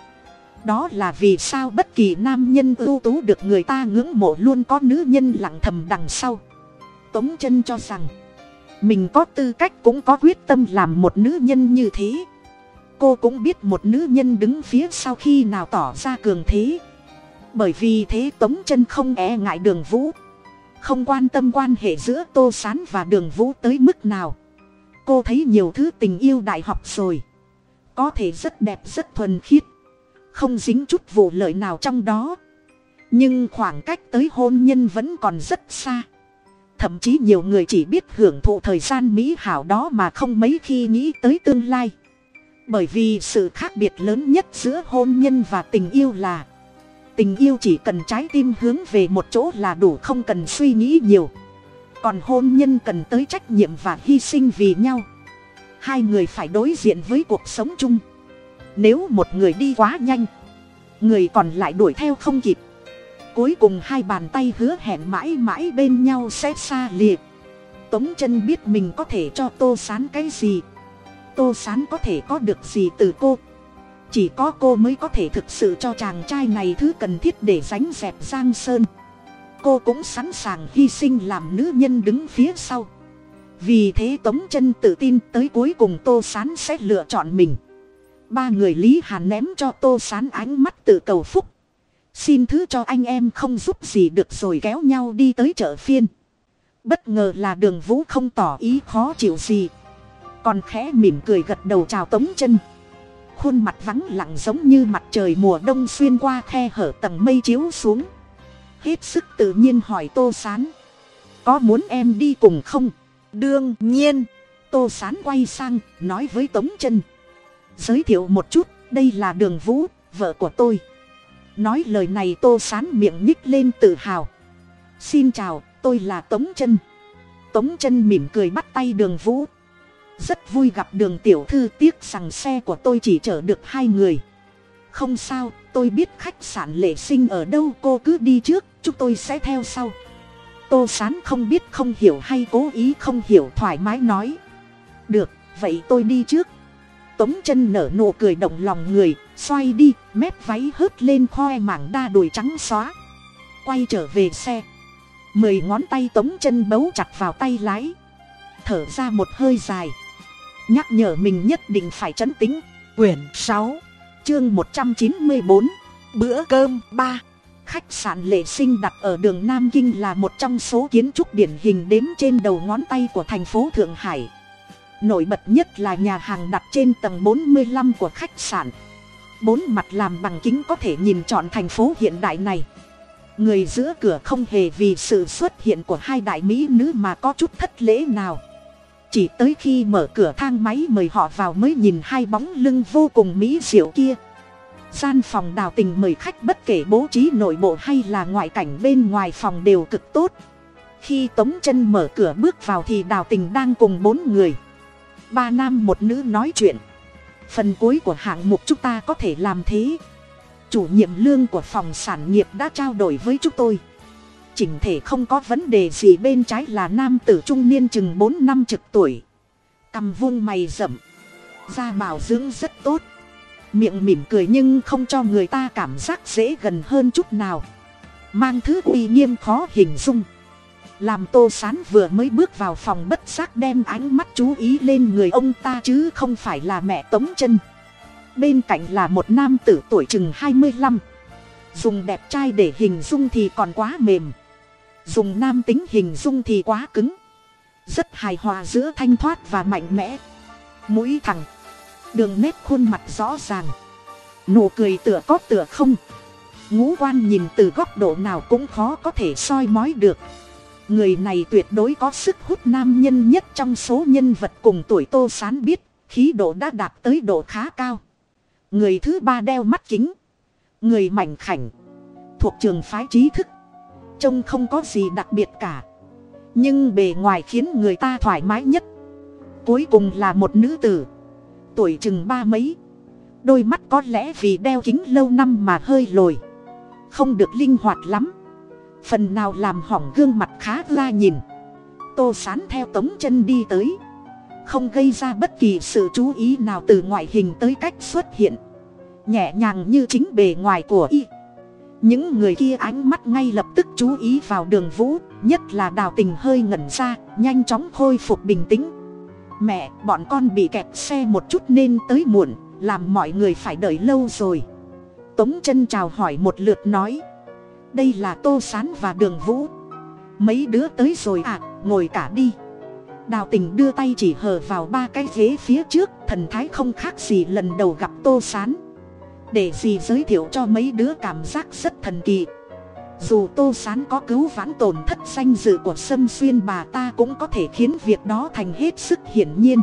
đó là vì sao bất kỳ nam nhân ưu tú được người ta ngưỡng mộ luôn có nữ nhân lặng thầm đằng sau. Tống chân cho rằng, mình có tư cách cũng có quyết tâm làm một nữ nhân như thế. Cô cũng biết một nữ nhân đứng phía sau khi nào tỏ ra cường thế. Bởi vì thế tống chân không e ngại đường vũ, không quan tâm quan hệ giữa tô s á n và đường vũ tới mức nào. Cô thấy nhiều thứ tình yêu đại học rồi, có thể rất đẹp rất thuần khiết không dính chút vụ lợi nào trong đó. Nhưng khoảng cách tới hôn nhân vẫn còn rất xa. Thậm chí nhiều người chỉ biết hưởng thụ thời gian mỹ hảo đó mà không mấy khi nghĩ tới tương lai. Bởi vì sự khác biệt lớn nhất giữa hôn nhân và tình yêu là, tình yêu chỉ cần trái tim hướng về một chỗ là đủ không cần suy nghĩ nhiều. Còn hôn nhân cần tới trách nhiệm và hy sinh vì nhau. Hai người phải đối diện với cuộc sống chung nếu một người đi quá nhanh, người còn lại đuổi theo không kịp. Cuối cùng hai bàn tay hứa hẹn mãi mãi bên nhau sẽ xa lìa. tống chân biết mình có thể cho tô sán cái gì. Tô sán có thể có được gì từ cô? Chỉ có cô mới có thể thực sự cho chàng trai này thứ cần thiết để sánh dẹp giang sơn. Cô cũng sẵn sàng hy sinh làm nữ nhân đứng phía sau. Vì thế tống chân tự tin tới cuối cùng tô s á n sẽ lựa chọn mình ba người lý hàn ném cho tô s á n ánh mắt tự cầu phúc. Xin thứ cho anh em không giúp gì được rồi kéo nhau đi tới chợ phiên. Bất ngờ là đường vũ không tỏ ý khó chịu gì. Còn khẽ mỉm cười gật đầu chào tống chân. Khuôn mặt vắng lặng giống như mặt trời mùa đông xuyên qua khe hở tầng mây chiếu xuống. Hết sức tự nhiên hỏi tô sán. Có muốn em đi cùng không? Đương nhiên. Tô sán quay sang nói với tống chân giới thiệu một chút, đây là đường vũ, vợ của tôi. Nói lời này tô sán miệng nhích lên tự hào. Xin chào, tôi là tống chân. Tống chân mỉm cười bắt tay đường vũ. Rất vui gặp đường tiểu thư, tiếc rằng xe của tôi chỉ chở được hai người. Không sao, tôi biết khách sạn lệ sinh ở đâu, cô cứ đi trước, chúng tôi sẽ theo sau. Tô sán không biết, không hiểu hay cố ý không hiểu, thoải mái nói. Được, vậy tôi đi trước tống chân nở nụ cười động lòng người, xoay đi, mép váy hớt lên khoe mảng đa đùi trắng xóa. Quay trở về xe. Mười ngón tay tống chân bấu chặt vào tay lái. Thở ra một hơi dài. Nhắc nhở mình nhất định phải chấn tính quyển sáu, chương một trăm chín mươi bốn, bữa cơm ba. Khách sạn lệ sinh đặt ở đường nam kinh là một trong số kiến trúc điển hình đếm trên đầu ngón tay của thành phố thượng hải nổi bật nhất là nhà hàng đặt trên tầng bốn mươi 45 của khách sạn. Bốn mặt làm bằng kính có thể nhìn trọn thành phố hiện đại này. Người giữa cửa không hề vì sự xuất hiện của hai đại mỹ nữ mà có chút thất lễ nào. Chỉ tới khi mở cửa thang máy mời họ vào mới nhìn hai bóng lưng vô cùng mỹ diệu kia. Gian phòng đào tình mời khách bất kể bố trí nội bộ hay là ngoại cảnh bên ngoài phòng đều cực tốt. Khi tống chân mở cửa bước vào thì đào tình đang cùng bốn người ba nam một nữ nói chuyện. Phần cuối của hạng mục chúng ta có thể làm thế. Chủ nhiệm lương của phòng sản nghiệp đã trao đổi với chúng tôi. Chỉnh thể không có vấn đề gì bên trái là nam tử trung niên chừng bốn năm trực tuổi. Cằm vung mày rậm. Da bảo dưỡng rất tốt. Miệng mỉm cười nhưng không cho người ta cảm giác dễ gần hơn chút nào. Mang thứ uy nghiêm khó hình dung làm tô sán vừa mới bước vào phòng bất giác đem ánh mắt chú ý lên người ông ta chứ không phải là mẹ tống chân. Bên cạnh là một nam tử tuổi chừng hai mươi lăm. Dùng đẹp trai để hình dung thì còn quá mềm. Dùng nam tính hình dung thì quá cứng. Rất hài hòa giữa thanh thoát và mạnh mẽ. Mũi thẳng. Đường nét khuôn mặt rõ ràng. Nụ cười tựa có tựa không. Ngũ quan nhìn từ góc độ nào cũng khó có thể soi mói được người này tuyệt đối có sức hút nam nhân nhất trong số nhân vật cùng tuổi tô sán biết, khí độ đã đạt tới độ khá cao. Người thứ ba đeo mắt kính. Người mảnh khảnh. Thuộc trường phái trí thức. Trông không có gì đặc biệt cả. Nhưng bề ngoài khiến người ta thoải mái nhất. Cuối cùng là một nữ tử. Tuổi chừng ba mấy. Đôi mắt có lẽ vì đeo kính lâu năm mà hơi lồi. Không được linh hoạt lắm phần nào làm hỏng gương mặt khá la nhìn. Tô sán theo tống chân đi tới. Không gây ra bất kỳ sự chú ý nào từ ngoại hình tới cách xuất hiện. Nhẹ nhàng như chính bề ngoài của y. Những người kia ánh mắt ngay lập tức chú ý vào đường vũ, nhất là đào tình hơi ngẩn ra, nhanh chóng khôi phục bình tĩnh. Mẹ, bọn con bị kẹt xe một chút nên tới muộn, làm mọi người phải đợi lâu rồi. Tống chân chào hỏi một lượt nói đây là tô sán và đường vũ. Mấy đứa tới rồi à ngồi cả đi. Đào tình đưa tay chỉ hờ vào ba cái ghế phía trước, thần thái không khác gì lần đầu gặp tô sán. Để gì giới thiệu cho mấy đứa cảm giác rất thần kỳ. Dù tô sán có cứu vãn tổn thất danh dự của sâm xuyên, bà ta cũng có thể khiến việc đó thành hết sức hiển nhiên.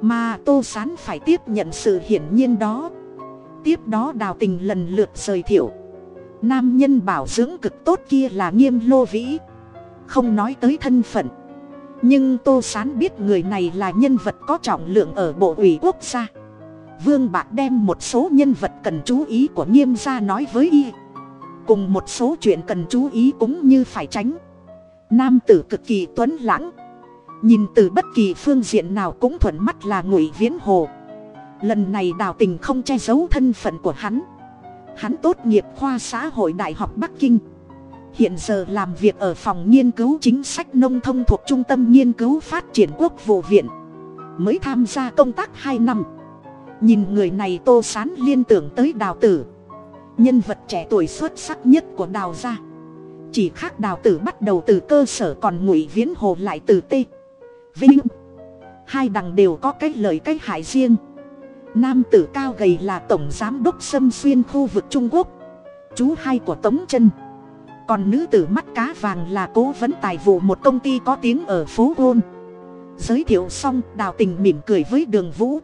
Mà tô sán phải tiếp nhận sự hiển nhiên đó. Tiếp đó đào tình lần lượt giới thiệu nam nhân bảo dưỡng cực tốt kia là nghiêm lô vĩ. Không nói tới thân phận. Nhưng tô sán biết người này là nhân vật có trọng lượng ở bộ ủy quốc gia. Vương bạc đem một số nhân vật cần chú ý của nghiêm gia nói với y. Cùng một số chuyện cần chú ý cũng như phải tránh. Nam tử cực kỳ tuấn lãng. Nhìn từ bất kỳ phương diện nào cũng thuận mắt là ngụy viễn hồ. Lần này đào tình không che giấu thân phận của hắn hắn tốt nghiệp khoa xã hội đại học bắc kinh. Hiện giờ làm việc ở phòng nghiên cứu chính sách nông thông thuộc trung tâm nghiên cứu phát triển quốc vụ viện. Mới tham gia công tác hai năm. Nhìn người này tô sán liên tưởng tới đào tử. Nhân vật trẻ tuổi xuất sắc nhất của đào gia. Chỉ khác đào tử bắt đầu từ cơ sở còn ngụy viễn hồ lại từ t. Vinh. Hai đằng đều có cái lời cái hại riêng nam tử cao gầy là tổng giám đốc xâm xuyên khu vực trung quốc chú hai của tống chân. Còn nữ tử mắt cá vàng là cố vấn tài vụ một công ty có tiếng ở phố gôn giới thiệu xong đào tình mỉm cười với đường vũ.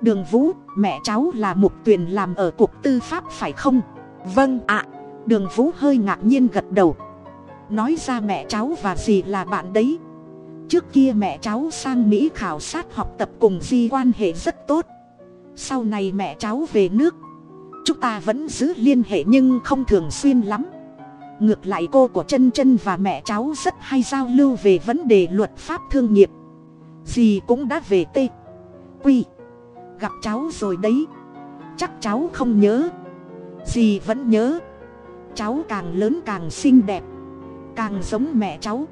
Đường vũ mẹ cháu là mục tuyền làm ở cục tư pháp phải không? Vâng ạ. Đường vũ hơi ngạc nhiên gật đầu. Nói ra mẹ cháu và dì là bạn đấy. Trước kia mẹ cháu sang mỹ khảo sát học tập cùng di quan hệ rất tốt sau này mẹ cháu về nước, chúng ta vẫn giữ liên hệ nhưng không thường xuyên lắm. Ngược lại cô của chân chân và mẹ cháu rất hay giao lưu về vấn đề luật pháp thương nghiệp. Gì cũng đã về tê quy, gặp cháu rồi đấy. Chắc cháu không nhớ. Dì vẫn nhớ. Cháu càng lớn càng xinh đẹp, càng giống mẹ cháu.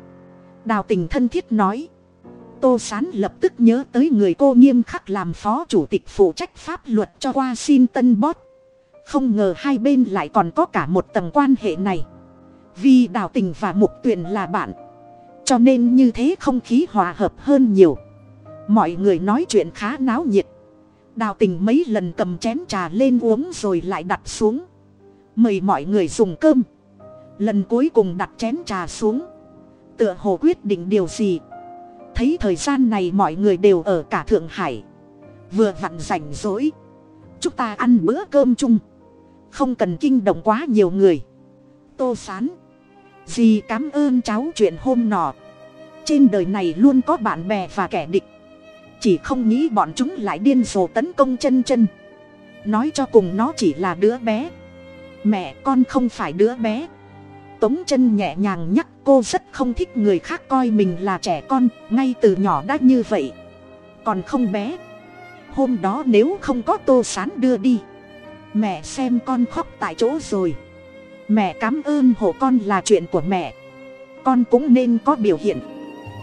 Đào tình thân thiết nói tô sán lập tức nhớ tới người cô nghiêm khắc làm phó chủ tịch phụ trách pháp luật cho qua xin tân bót không ngờ hai bên lại còn có cả một tầng quan hệ này. Vì đào tình và mục tuyền là bạn, cho nên như thế không khí hòa hợp hơn nhiều. Mọi người nói chuyện khá náo nhiệt. Đào tình mấy lần cầm chén trà lên uống rồi lại đặt xuống. Mời mọi người dùng cơm. Lần cuối cùng đặt chén trà xuống. Tựa hồ quyết định điều gì thấy thời gian này mọi người đều ở cả thượng hải. Vừa vặn rảnh rỗi. Chúng ta ăn bữa cơm chung. Không cần kinh động quá nhiều người. Tô sán. Dì cảm ơn cháu chuyện hôm nọ. Trên đời này luôn có bạn bè và kẻ địch. Chỉ không nghĩ bọn chúng lại điên rồ tấn công chân chân. Nói cho cùng nó chỉ là đứa bé. Mẹ con không phải đứa bé tống chân nhẹ nhàng nhắc, cô rất không thích người khác coi mình là trẻ con, ngay từ nhỏ đã như vậy. Còn không bé, hôm đó nếu không có tô sán đưa đi, mẹ xem con khóc tại chỗ rồi. Mẹ cám ơn hộ con là chuyện của mẹ. Con cũng nên có biểu hiện.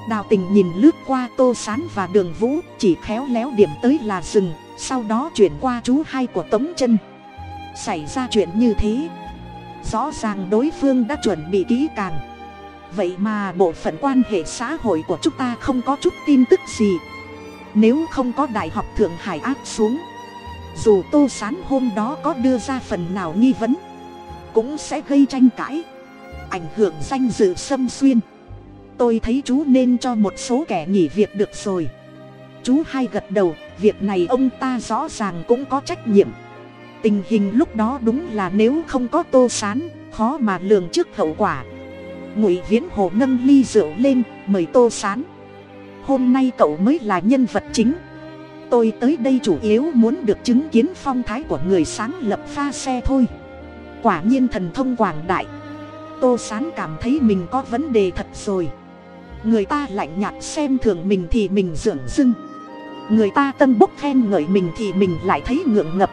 Đào tình nhìn lướt qua tô sán và đường vũ, chỉ khéo léo điểm tới là rừng sau đó chuyển qua chú hai của tống chân. Xảy ra chuyện như thế rõ ràng đối phương đã chuẩn bị kỹ càng. Vậy mà bộ phận quan hệ xã hội của chúng ta không có chút tin tức gì. Nếu không có đại học thượng hải áp xuống, dù tô sán hôm đó có đưa ra phần nào nghi vấn, cũng sẽ gây tranh cãi, ảnh hưởng danh dự xâm xuyên. Tôi thấy chú nên cho một số kẻ nghỉ việc được rồi. Chú hai gật đầu, việc này ông ta rõ ràng cũng có trách nhiệm tình hình lúc đó đúng là nếu không có tô sán, khó mà lường trước hậu quả. Ngụy viễn hồ nâng ly rượu lên, mời tô sán. Hôm nay cậu mới là nhân vật chính. Tôi tới đây chủ yếu muốn được chứng kiến phong thái của người sáng lập pha xe thôi. Quả nhiên thần thông quảng đại. Tô sán cảm thấy mình có vấn đề thật rồi. Người ta lạnh nhạt xem thường mình thì mình dưỡng dưng. Người ta tân bốc khen ngợi mình thì mình lại thấy ngượng ngập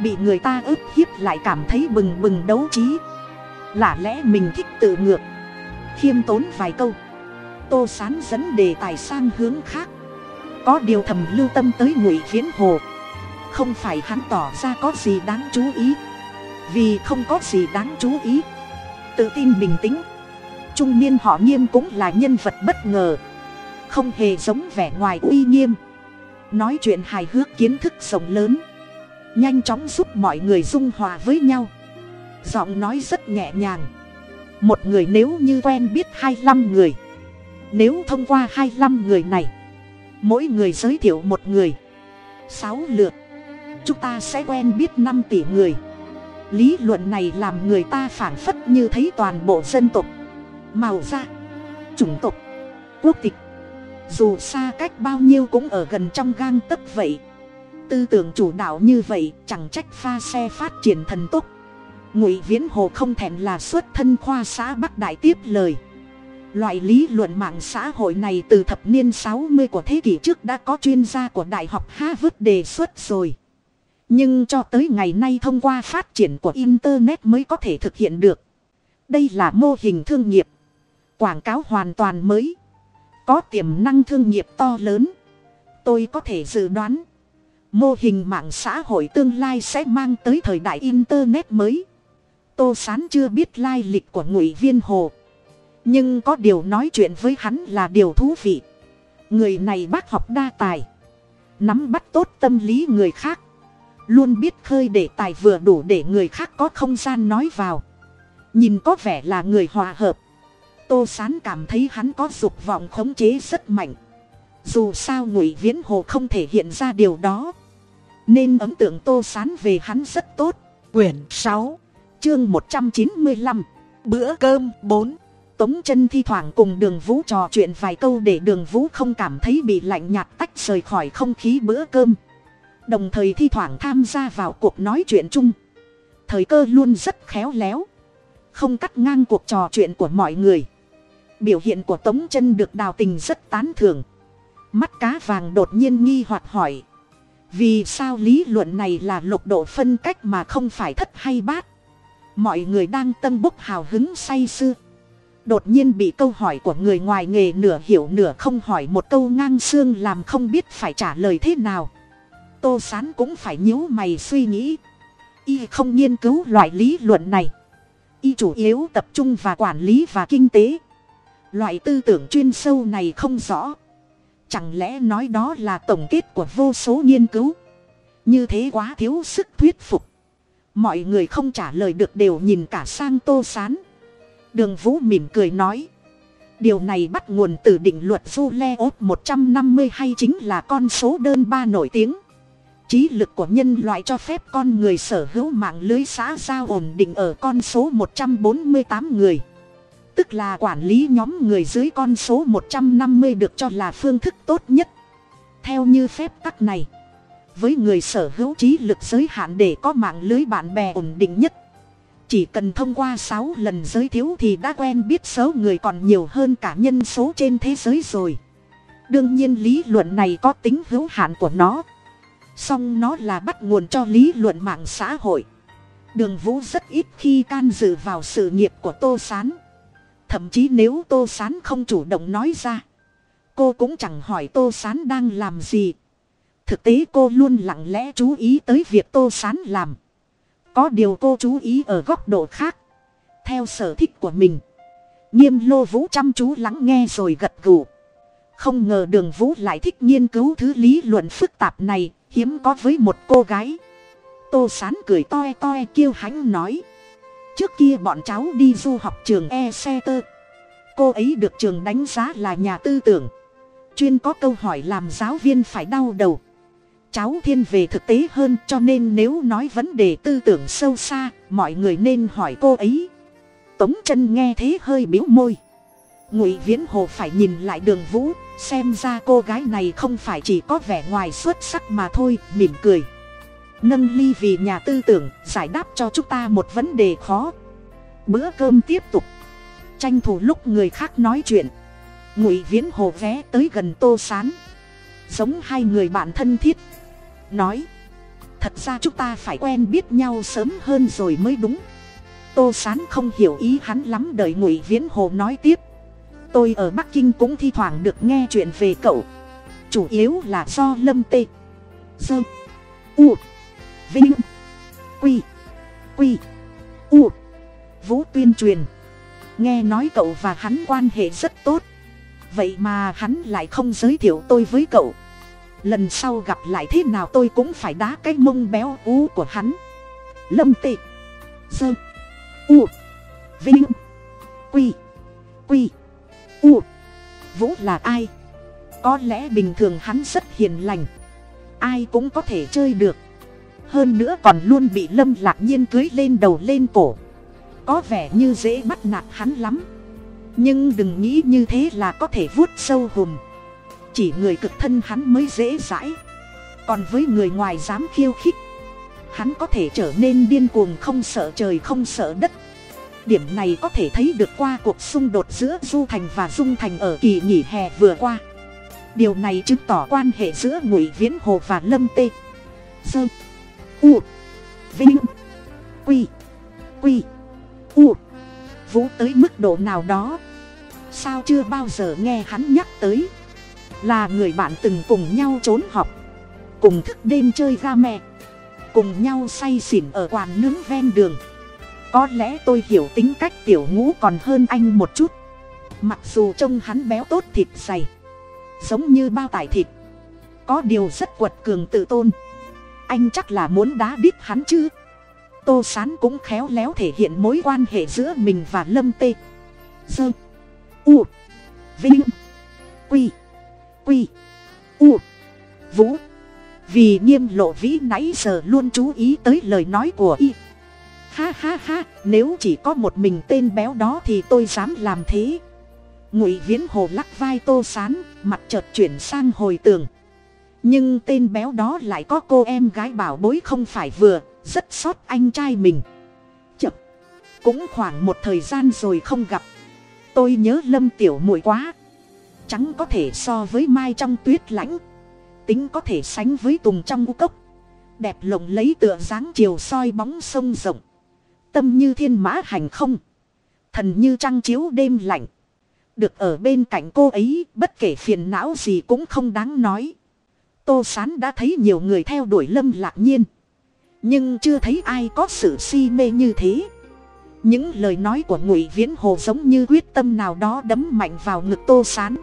bị người ta ức hiếp lại cảm thấy bừng bừng đấu trí. Lả lẽ mình thích tự ngược, khiêm tốn vài câu. Tô sán dẫn đề tài sang hướng khác. Có điều thầm lưu tâm tới ngụy viễn hồ. Không phải hắn tỏ ra có gì đáng chú ý. Vì không có gì đáng chú ý. Tự tin bình tĩnh. Trung niên họ nghiêm cũng là nhân vật bất ngờ. Không hề giống vẻ ngoài uy nghiêm. Nói chuyện hài hước kiến thức rộng lớn nhanh chóng giúp mọi người dung hòa với nhau. Giọng nói rất nhẹ nhàng. Một người nếu như quen biết hai mươi năm người. Nếu thông qua hai mươi năm người này, mỗi người giới thiệu một người. Sáu lượt. Chúng ta sẽ quen biết năm tỷ người. Lý luận này làm người ta phảng phất như thấy toàn bộ dân tộc. Màu da. Chủng tộc. Quốc tịch. Dù xa cách bao nhiêu cũng ở gần trong gang tấc vậy tư tưởng chủ đạo như vậy, chẳng trách pha xe phát triển thần tốc. Ngụy viễn hồ không thèm là xuất thân khoa xã bắc đại tiếp lời. Loại lý luận mạng xã hội này từ thập niên sáu mươi của thế kỷ trước đã có chuyên gia của đại học harvard đề xuất rồi. Nhưng cho tới ngày nay thông qua phát triển của internet mới có thể thực hiện được. Đây là mô hình thương nghiệp, quảng cáo hoàn toàn mới. Có tiềm năng thương nghiệp to lớn. Tôi có thể dự đoán mô hình mạng xã hội tương lai sẽ mang tới thời đại internet mới. Tô sán chưa biết lai lịch của ngụy viên hồ. Nhưng có điều nói chuyện với hắn là điều thú vị. Người này bác học đa tài. Nắm bắt tốt tâm lý người khác. Luôn biết khơi để tài vừa đủ để người khác có không gian nói vào. Nhìn có vẻ là người hòa hợp. Tô sán cảm thấy hắn có dục vọng khống chế rất mạnh dù sao ngụy viễn hồ không thể hiện ra điều đó. Nên ấn tượng tô sán về hắn rất tốt. Quyển sáu, chương một trăm chín mươi lăm, bữa cơm bốn. Tống chân thi thoảng cùng đường vũ trò chuyện vài câu để đường vũ không cảm thấy bị lạnh nhạt tách rời khỏi không khí bữa cơm. Đồng thời thi thoảng tham gia vào cuộc nói chuyện chung. Thời cơ luôn rất khéo léo. Không cắt ngang cuộc trò chuyện của mọi người. Biểu hiện của tống chân được đào tình rất tán thưởng mắt cá vàng đột nhiên nghi hoặc hỏi. Vì sao lý luận này là lục độ phân cách mà không phải thất hay bát? Mọi người đang tân bốc hào hứng say sưa. Đột nhiên bị câu hỏi của người ngoài nghề nửa hiểu nửa không hỏi một câu ngang xương làm không biết phải trả lời thế nào. Tô sán cũng phải nhíu mày suy nghĩ. Y không nghiên cứu loại lý luận này. Y chủ yếu tập trung vào quản lý và kinh tế. Loại tư tưởng chuyên sâu này không rõ chẳng lẽ nói đó là tổng kết của vô số nghiên cứu? Như thế quá thiếu sức thuyết phục. Mọi người không trả lời được đều nhìn cả sang tô sán. Đường vũ mỉm cười nói, điều này bắt nguồn từ định luật du le ốt một trăm năm mươi hay chính là con số đơn ba nổi tiếng. Trí lực của nhân loại cho phép con người sở hữu mạng lưới xã giao ổn định ở con số một trăm bốn mươi tám người tức là quản lý nhóm người dưới con số một trăm năm mươi được cho là phương thức tốt nhất. Theo như phép tắc này, với người sở hữu trí lực giới hạn để có mạng lưới bạn bè ổn định nhất, chỉ cần thông qua sáu lần giới thiếu thì đã quen biết số người còn nhiều hơn cả nhân số trên thế giới rồi. Đương nhiên lý luận này có tính hữu hạn của nó. Song nó là bắt nguồn cho lý luận mạng xã hội. Đường vũ rất ít khi can dự vào sự nghiệp của tô s á n thậm chí nếu tô s á n không chủ động nói ra, cô cũng chẳng hỏi tô s á n đang làm gì. Thực tế cô luôn lặng lẽ chú ý tới việc tô s á n làm. Có điều cô chú ý ở góc độ khác. Theo sở thích của mình, nghiêm lô vũ chăm chú lắng nghe rồi gật gù. Không ngờ đường vũ lại thích nghiên cứu thứ lý luận phức tạp này, hiếm có với một cô gái. Tô sán cười toe toe kêu hãnh nói trước kia bọn cháu đi du học trường e xe tơ cô ấy được trường đánh giá là nhà tư tưởng. Chuyên có câu hỏi làm giáo viên phải đau đầu. Cháu thiên về thực tế hơn cho nên nếu nói vấn đề tư tưởng sâu xa, mọi người nên hỏi cô ấy. Tống chân nghe thế hơi biếu môi. Ngụy viễn hồ phải nhìn lại đường vũ, xem ra cô gái này không phải chỉ có vẻ ngoài xuất sắc mà thôi, mỉm cười nâng ly vì nhà tư tưởng, giải đáp cho chúng ta một vấn đề khó. Bữa cơm tiếp tục. Tranh thủ lúc người khác nói chuyện. Ngụy viễn hồ vé tới gần tô s á n giống hai người bạn thân thiết. Nói, thật ra chúng ta phải quen biết nhau sớm hơn rồi mới đúng. Tô sán không hiểu ý hắn lắm, đợi ngụy viễn hồ nói tiếp. Tôi ở bắc kinh cũng thi thoảng được nghe chuyện về cậu. Chủ yếu là do lâm tê. Dơ. U vinh. Quy. Quy. U. Vũ tuyên truyền. Nghe nói cậu và hắn quan hệ rất tốt. Vậy mà hắn lại không giới thiệu tôi với cậu. Lần sau gặp lại thế nào tôi cũng phải đá cái mông béo ú của hắn. Lâm tị. Dơ. U. Vinh. Quy. Quy. U. Vũ là ai? Có lẽ bình thường hắn rất hiền lành. Ai cũng có thể chơi được hơn nữa còn luôn bị lâm lạc nhiên cưới lên đầu lên cổ. Có vẻ như dễ bắt nạt hắn lắm. Nhưng đừng nghĩ như thế là có thể vuốt sâu hùm. Chỉ người cực thân hắn mới dễ dãi. Còn với người ngoài dám khiêu khích, hắn có thể trở nên điên cuồng không sợ trời không sợ đất. Điểm này có thể thấy được qua cuộc xung đột giữa du thành và dung thành ở kỳ nghỉ hè vừa qua. Điều này chứng tỏ quan hệ giữa ngụy viễn hồ và lâm tê. Sơ u. Vinh. Quy. Quy. U. Vũ tới mức độ nào đó. Sao chưa bao giờ nghe hắn nhắc tới. Là người bạn từng cùng nhau trốn học. Cùng thức đêm chơi ga mẹ. Cùng nhau say xỉn ở quán nướng ven đường. Có lẽ tôi hiểu tính cách tiểu ngũ còn hơn anh một chút. Mặc dù trông hắn béo tốt thịt dày. Giống như bao tải thịt. Có điều rất quật cường tự tôn anh chắc là muốn đá đít hắn chứ? Tô sán cũng khéo léo thể hiện mối quan hệ giữa mình và lâm tê. Dơ u, vinh, quy quy, u, vũ. Vì nghiêm lộ vĩ nãy giờ luôn chú ý tới lời nói của y. Ha ha ha, nếu chỉ có một mình tên béo đó thì tôi dám làm thế. Ngụy viễn hồ lắc vai tô sán, mặt chợt chuyển sang hồi tường nhưng tên béo đó lại có cô em gái bảo bối không phải vừa, rất sót anh trai mình. Chập cũng khoảng một thời gian rồi không gặp. Tôi nhớ lâm tiểu muội quá. Trắng có thể so với mai trong tuyết lãnh. Tính có thể sánh với tùng trong u cốc. Đẹp lộng lấy tựa dáng chiều soi bóng sông rộng. Tâm như thiên mã hành không. Thần như trăng chiếu đêm lạnh. Được ở bên cạnh cô ấy, bất kể phiền não gì cũng không đáng nói tô sán đã thấy nhiều người theo đuổi lâm lạc nhiên. Nhưng chưa thấy ai có sự si mê như thế. Những lời nói của ngụy viễn hồ giống như quyết tâm nào đó đấm mạnh vào ngực tô sán.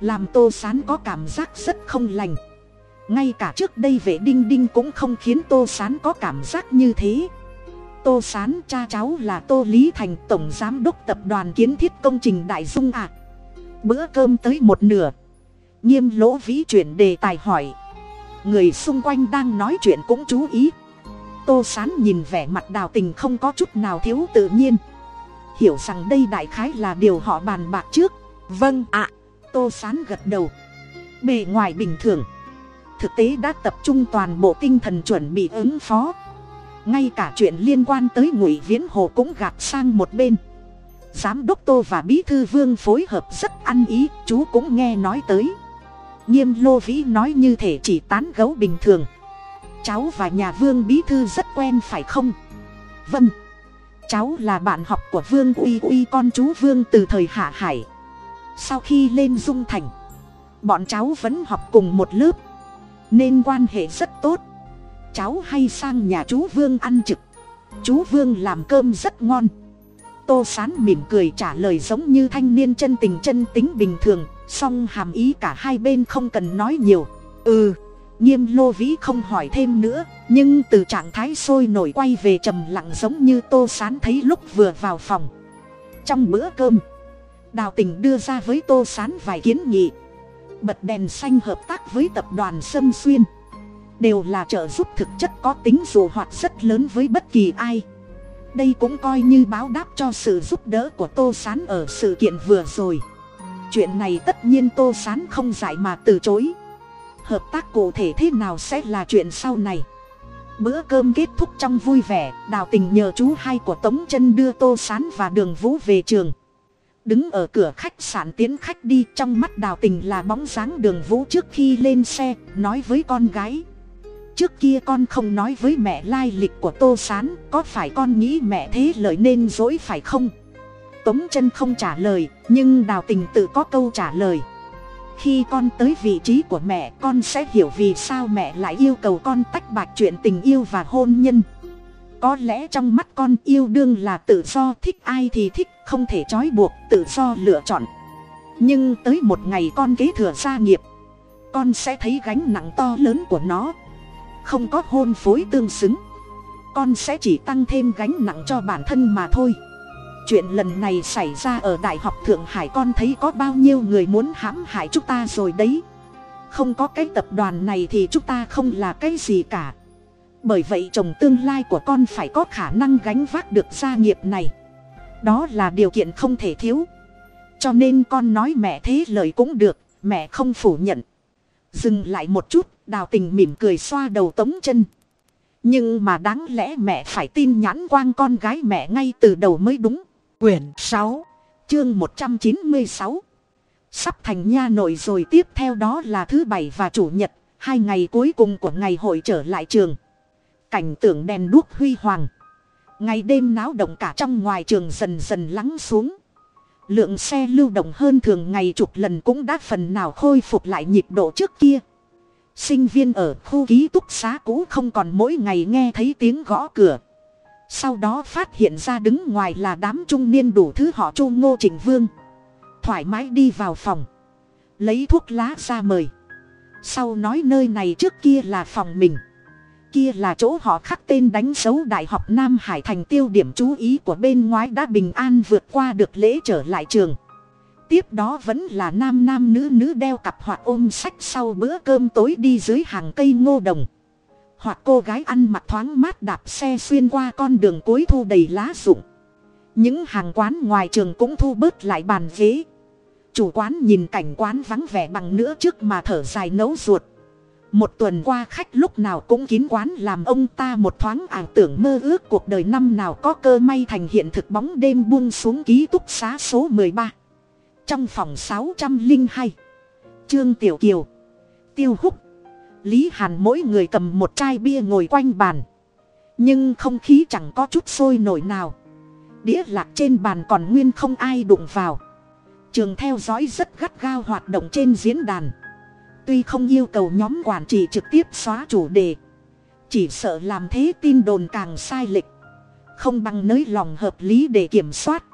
Làm tô sán có cảm giác rất không lành. Ngay cả trước đây vệ đinh đinh cũng không khiến tô sán có cảm giác như thế. Tô sán cha cháu là tô lý thành, tổng giám đốc tập đoàn kiến thiết công trình đại dung ạ. À. bữa cơm tới một nửa nghiêm lỗ vĩ chuyển đề tài hỏi. Người xung quanh đang nói chuyện cũng chú ý. Tô sán nhìn vẻ mặt đào tình không có chút nào thiếu tự nhiên. Hiểu rằng đây đại khái là điều họ bàn bạc trước. Vâng ạ. Tô sán gật đầu. Bề ngoài bình thường. Thực tế đã tập trung toàn bộ tinh thần chuẩn bị ứng phó. Ngay cả chuyện liên quan tới ngụy viễn hồ cũng gạt sang một bên. Giám đốc tô và bí thư vương phối hợp rất ăn ý, chú cũng nghe nói tới nghiêm lô vĩ nói như thể chỉ tán gấu bình thường. Cháu và nhà vương bí thư rất quen phải không? Vâng. Cháu là bạn học của vương uy uy con chú vương từ thời hạ hải. Sau khi lên dung thành, bọn cháu vẫn học cùng một lớp, nên quan hệ rất tốt. Cháu hay sang nhà chú vương ăn trực. Chú vương làm cơm rất ngon. Tô sán mỉm cười trả lời giống như thanh niên chân tình chân tính bình thường song hàm ý cả hai bên không cần nói nhiều. Ừ nghiêm lô vĩ không hỏi thêm nữa, nhưng từ trạng thái sôi nổi quay về trầm lặng giống như tô sán thấy lúc vừa vào phòng. Trong bữa cơm, đào tình đưa ra với tô sán vài kiến nghị. Bật đèn xanh hợp tác với tập đoàn sâm xuyên. Đều là trợ giúp thực chất có tính dù hoạt rất lớn với bất kỳ ai. Đây cũng coi như báo đáp cho sự giúp đỡ của tô s á n ở sự kiện vừa rồi chuyện này tất nhiên tô s á n không giải mà từ chối. Hợp tác cụ thể thế nào sẽ là chuyện sau này. Bữa cơm kết thúc trong vui vẻ, đào tình nhờ chú hai của tống chân đưa tô s á n và đường vũ về trường. Đứng ở cửa khách sạn tiến khách đi, trong mắt đào tình là bóng dáng đường vũ trước khi lên xe, nói với con gái. Trước kia con không nói với mẹ lai lịch của tô s á n có phải con nghĩ mẹ thế lợi nên dối phải không? Tống chân không trả lời, nhưng đào tình tự có câu trả lời. Khi con tới vị trí của mẹ, con sẽ hiểu vì sao mẹ lại yêu cầu con tách bạch chuyện tình yêu và hôn nhân. Có lẽ trong mắt con yêu đương là tự do, thích ai thì thích, không thể trói buộc, tự do lựa chọn. Nhưng tới một ngày con kế thừa gia nghiệp, con sẽ thấy gánh nặng to lớn của nó. Không có hôn phối tương xứng, con sẽ chỉ tăng thêm gánh nặng cho bản thân mà thôi chuyện lần này xảy ra ở đại học thượng hải, con thấy có bao nhiêu người muốn hãm hại chúng ta rồi đấy. Không có cái tập đoàn này thì chúng ta không là cái gì cả. Bởi vậy chồng tương lai của con phải có khả năng gánh vác được gia nghiệp này. Đó là điều kiện không thể thiếu. Cho nên con nói mẹ thế lời cũng được, mẹ không phủ nhận. Dừng lại một chút, đào tình mỉm cười xoa đầu tống chân. Nhưng mà đáng lẽ mẹ phải tin nhãn quang con gái mẹ ngay từ đầu mới đúng quyển sáu, chương một trăm chín mươi sáu. Sắp thành nha nội rồi, tiếp theo đó là thứ bảy và chủ nhật, hai ngày cuối cùng của ngày hội trở lại trường. Cảnh tượng đèn đuốc huy hoàng. Ngày đêm náo động cả trong ngoài trường dần dần lắng xuống. Lượng xe lưu động hơn thường ngày chục lần cũng đã phần nào khôi phục lại nhịp độ trước kia. Sinh viên ở khu ký túc xá cũ không còn mỗi ngày nghe thấy tiếng gõ cửa sau đó phát hiện ra đứng ngoài là đám trung niên đủ thứ họ chu ngô Trình vương. Thoải mái đi vào phòng. Lấy thuốc lá ra mời. Sau nói nơi này trước kia là phòng mình. Kia là chỗ họ khắc tên đánh dấu đại học nam hải thành tiêu điểm chú ý của bên ngoài đã bình an vượt qua được lễ trở lại trường. Tiếp đó vẫn là nam nam nữ nữ đeo cặp hoặc ôm sách sau bữa cơm tối đi dưới hàng cây ngô đồng hoặc cô gái ăn mặc thoáng mát đạp xe xuyên qua con đường cuối thu đầy lá rụng. Những hàng quán ngoài trường cũng thu bớt lại bàn ghế. Chủ quán nhìn cảnh quán vắng vẻ bằng nữa trước mà thở dài nấu ruột. Một tuần qua khách lúc nào cũng kín quán làm ông ta một thoáng ảo tưởng mơ ước cuộc đời năm nào có cơ may thành hiện thực bóng đêm buông xuống ký túc xá số mười ba. Trong phòng sáu trăm linh hai, trương tiểu kiều, tiêu húc lý hàn mỗi người cầm một chai bia ngồi quanh bàn. Nhưng không khí chẳng có chút sôi nổi nào. Đĩa lạc trên bàn còn nguyên không ai đụng vào. Trường theo dõi rất gắt gao hoạt động trên diễn đàn. Tuy không yêu cầu nhóm quản trị trực tiếp xóa chủ đề. Chỉ sợ làm thế tin đồn càng sai lệch. Không bằng nới lòng hợp lý để kiểm soát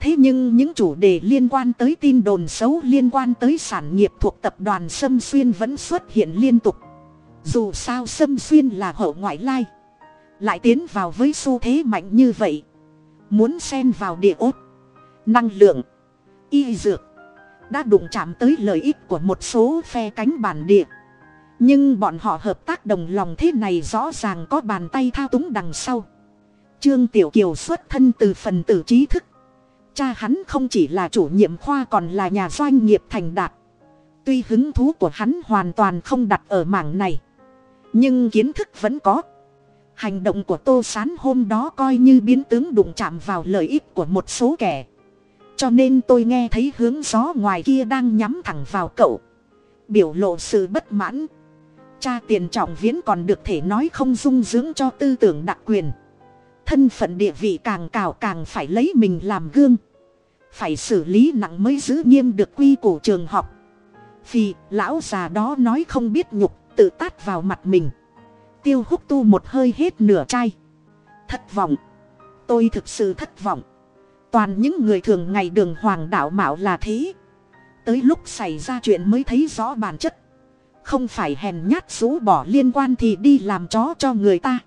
thế nhưng những chủ đề liên quan tới tin đồn xấu, liên quan tới sản nghiệp thuộc tập đoàn sâm xuyên vẫn xuất hiện liên tục. Dù sao sâm xuyên là hậu ngoại lai, lại tiến vào với xu thế mạnh như vậy. Muốn xen vào địa ốt, năng lượng, y dược, đã đụng chạm tới lợi ích của một số phe cánh bản địa. Nhưng bọn họ hợp tác đồng lòng thế này rõ ràng có bàn tay thao túng đằng sau. Trương tiểu kiều xuất thân từ phần tử trí thức cha hắn không chỉ là chủ nhiệm khoa còn là nhà doanh nghiệp thành đạt. Tuy hứng thú của hắn hoàn toàn không đặt ở mảng này, nhưng kiến thức vẫn có. Hành động của tô s á n hôm đó coi như biến tướng đụng chạm vào lợi ích của một số kẻ. Cho nên tôi nghe thấy hướng gió ngoài kia đang nhắm thẳng vào cậu, biểu lộ sự bất mãn. Cha tiền trọng viễn còn được thể nói không dung dưỡng cho tư tưởng đặc quyền. Thân phận địa vị càng cào càng phải lấy mình làm gương phải xử lý nặng mới giữ nghiêm được quy củ trường học. Vì lão già đó nói không biết nhục, tự tát vào mặt mình. Tiêu húc tu một hơi hết nửa chai. Thất vọng. Tôi thực sự thất vọng. Toàn những người thường ngày đường hoàng đạo mạo là thế. Tới lúc xảy ra chuyện mới thấy rõ bản chất. Không phải hèn nhát rũ bỏ liên quan thì đi làm chó cho người ta.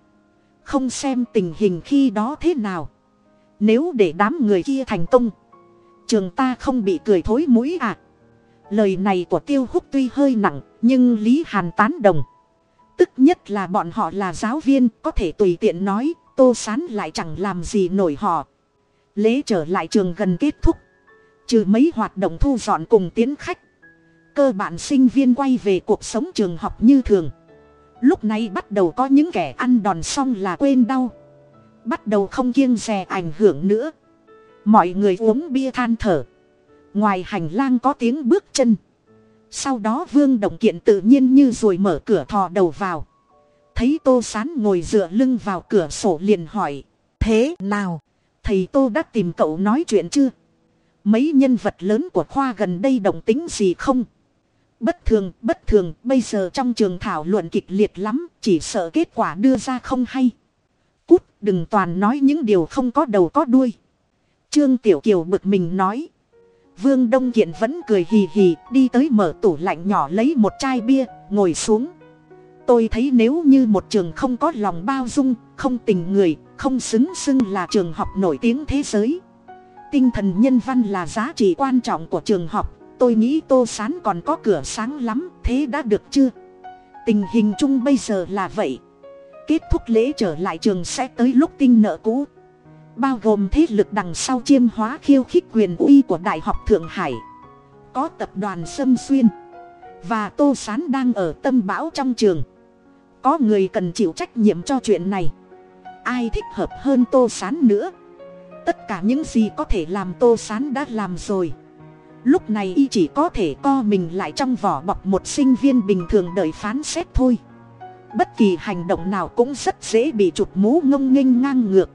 Không xem tình hình khi đó thế nào. Nếu để đám người kia thành công trường ta không bị cười thối mũi à. Lời này của tiêu húc tuy hơi nặng, nhưng lý hàn tán đồng. Tức nhất là bọn họ là giáo viên, có thể tùy tiện nói, tô sán lại chẳng làm gì nổi họ. Lễ trở lại trường gần kết thúc. Trừ mấy hoạt động thu dọn cùng tiến khách, cơ bản sinh viên quay về cuộc sống trường học như thường. Lúc này bắt đầu có những kẻ ăn đòn xong là quên đau. Bắt đầu không kiêng rè ảnh hưởng nữa mọi người uống bia than thở. Ngoài hành lang có tiếng bước chân. Sau đó vương động kiện tự nhiên như rồi mở cửa thò đầu vào. Thấy tô sán ngồi dựa lưng vào cửa sổ liền hỏi, Thế nào? thầy tô đã tìm cậu nói chuyện chưa? Mấy nhân vật lớn của khoa gần đây động tính gì không? Bất thường bất thường, bây giờ trong trường thảo luận kịch liệt lắm, chỉ sợ kết quả đưa ra không hay. Cút, đừng toàn nói những điều không có đầu có đuôi trương tiểu kiều bực mình nói. Vương đông kiện vẫn cười hì hì, đi tới mở tủ lạnh nhỏ lấy một chai bia, ngồi xuống. Tôi thấy nếu như một trường không có lòng bao dung, không tình người, không xứng xưng là trường học nổi tiếng thế giới. Tinh thần nhân văn là giá trị quan trọng của trường học, tôi nghĩ tô sán còn có cửa sáng lắm, thế đã được chưa? Tình hình chung bây giờ là vậy. Kết thúc lễ trở lại trường sẽ tới lúc tinh nợ cũ bao gồm thế lực đằng sau chiêm hóa khiêu khích quyền uy của đại học thượng hải. Có tập đoàn sâm xuyên và tô sán đang ở tâm bão trong trường. Có người cần chịu trách nhiệm cho chuyện này. Ai thích hợp hơn tô sán nữa? Tất cả những gì có thể làm tô sán đã làm rồi. Lúc này y chỉ có thể co mình lại trong vỏ bọc một sinh viên bình thường đợi phán xét thôi. Bất kỳ hành động nào cũng rất dễ bị chụp mũ ngông nghênh ngang ngược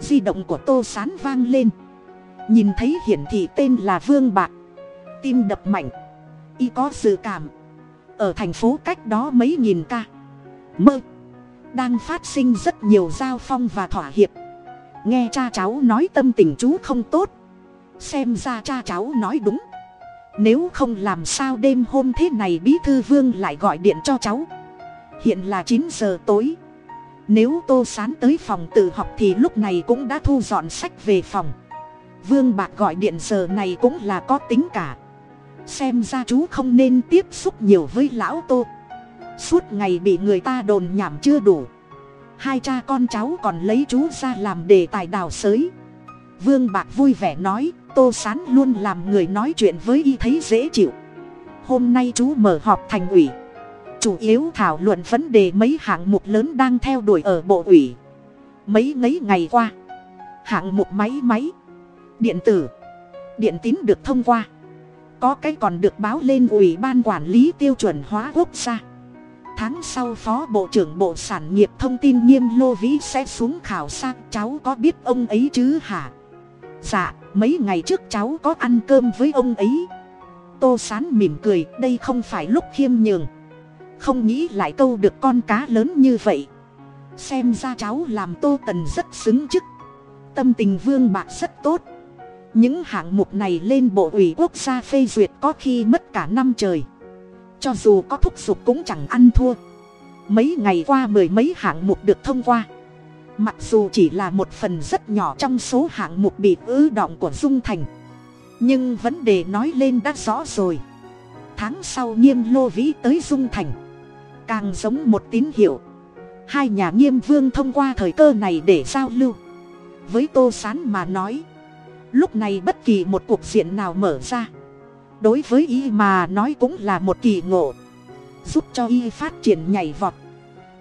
di động của tô sán vang lên. Nhìn thấy hiển thị tên là vương bạc. Tim đập mạnh. Y có dự cảm. Ở thành phố cách đó mấy nghìn ca. Mơ. Đang phát sinh rất nhiều giao phong và thỏa hiệp. Nghe cha cháu nói tâm tình chú không tốt. Xem ra cha cháu nói đúng. Nếu không làm sao đêm hôm thế này bí thư vương lại gọi điện cho cháu. Hiện là chín giờ tối nếu tô sán tới phòng tự học thì lúc này cũng đã thu dọn sách về phòng. Vương bạc gọi điện giờ này cũng là có tính cả. Xem ra chú không nên tiếp xúc nhiều với lão tô. Suốt ngày bị người ta đồn nhảm chưa đủ. Hai cha con cháu còn lấy chú ra làm đề tài đào sới. Vương bạc vui vẻ nói, tô sán luôn làm người nói chuyện với y thấy dễ chịu. Hôm nay chú mở họp thành ủy chủ yếu thảo luận vấn đề mấy hạng mục lớn đang theo đuổi ở bộ ủy. Mấy ngấy ngày qua, hạng mục máy máy, điện tử, điện tín được thông qua. Có cái còn được báo lên ủy ban quản lý tiêu chuẩn hóa quốc gia. Tháng sau phó bộ trưởng bộ sản nghiệp thông tin nghiêm lô vĩ sẽ xuống khảo sát, cháu có biết ông ấy chứ hả? Dạ mấy ngày trước cháu có ăn cơm với ông ấy. Tô sán mỉm cười, đây không phải lúc khiêm nhường không nghĩ lại câu được con cá lớn như vậy. Xem ra cháu làm tô tần rất xứng chức. Tâm tình vương bạc rất tốt. Những hạng mục này lên bộ ủy quốc gia phê duyệt có khi mất cả năm trời. Cho dù có thúc giục cũng chẳng ăn thua. Mấy ngày qua mười mấy hạng mục được thông qua. Mặc dù chỉ là một phần rất nhỏ trong số hạng mục bị ứ động của dung thành. Nhưng vấn đề nói lên đã rõ rồi. Tháng sau nghiêm lô vĩ tới dung thành càng giống một tín hiệu. Hai nhà nghiêm vương thông qua thời cơ này để giao lưu. Với tô s á n mà nói, lúc này bất kỳ một cuộc diện nào mở ra. Đối với y mà nói cũng là một kỳ ngộ. Giúp cho y phát triển nhảy vọt.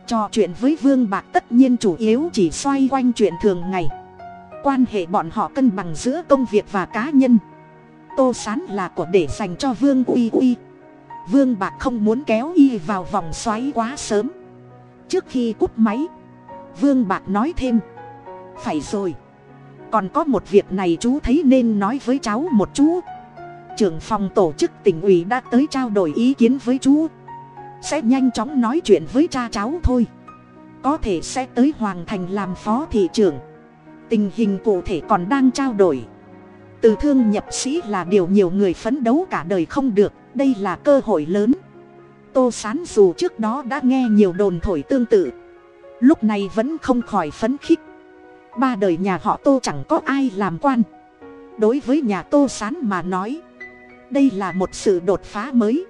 Trò chuyện với vương bạc tất nhiên chủ yếu chỉ xoay quanh chuyện thường ngày. Quan hệ bọn họ cân bằng giữa công việc và cá nhân. Tô sán là của để dành cho vương uy uy vương bạc không muốn kéo y vào vòng xoáy quá sớm. Trước khi cúp máy, vương bạc nói thêm. Phải rồi. Còn có một việc này chú thấy nên nói với cháu một chú. Trưởng phòng tổ chức tỉnh ủy đã tới trao đổi ý kiến với chú. Sẽ nhanh chóng nói chuyện với cha cháu thôi. Có thể sẽ tới hoàng thành làm phó thị trưởng. Tình hình cụ thể còn đang trao đổi. Từ thương nhập sĩ là điều nhiều người phấn đấu cả đời không được đây là cơ hội lớn. Tô sán dù trước đó đã nghe nhiều đồn thổi tương tự, lúc này vẫn không khỏi phấn khích. Ba đời nhà họ tô chẳng có ai làm quan. Đối với nhà tô sán mà nói, đây là một sự đột phá mới.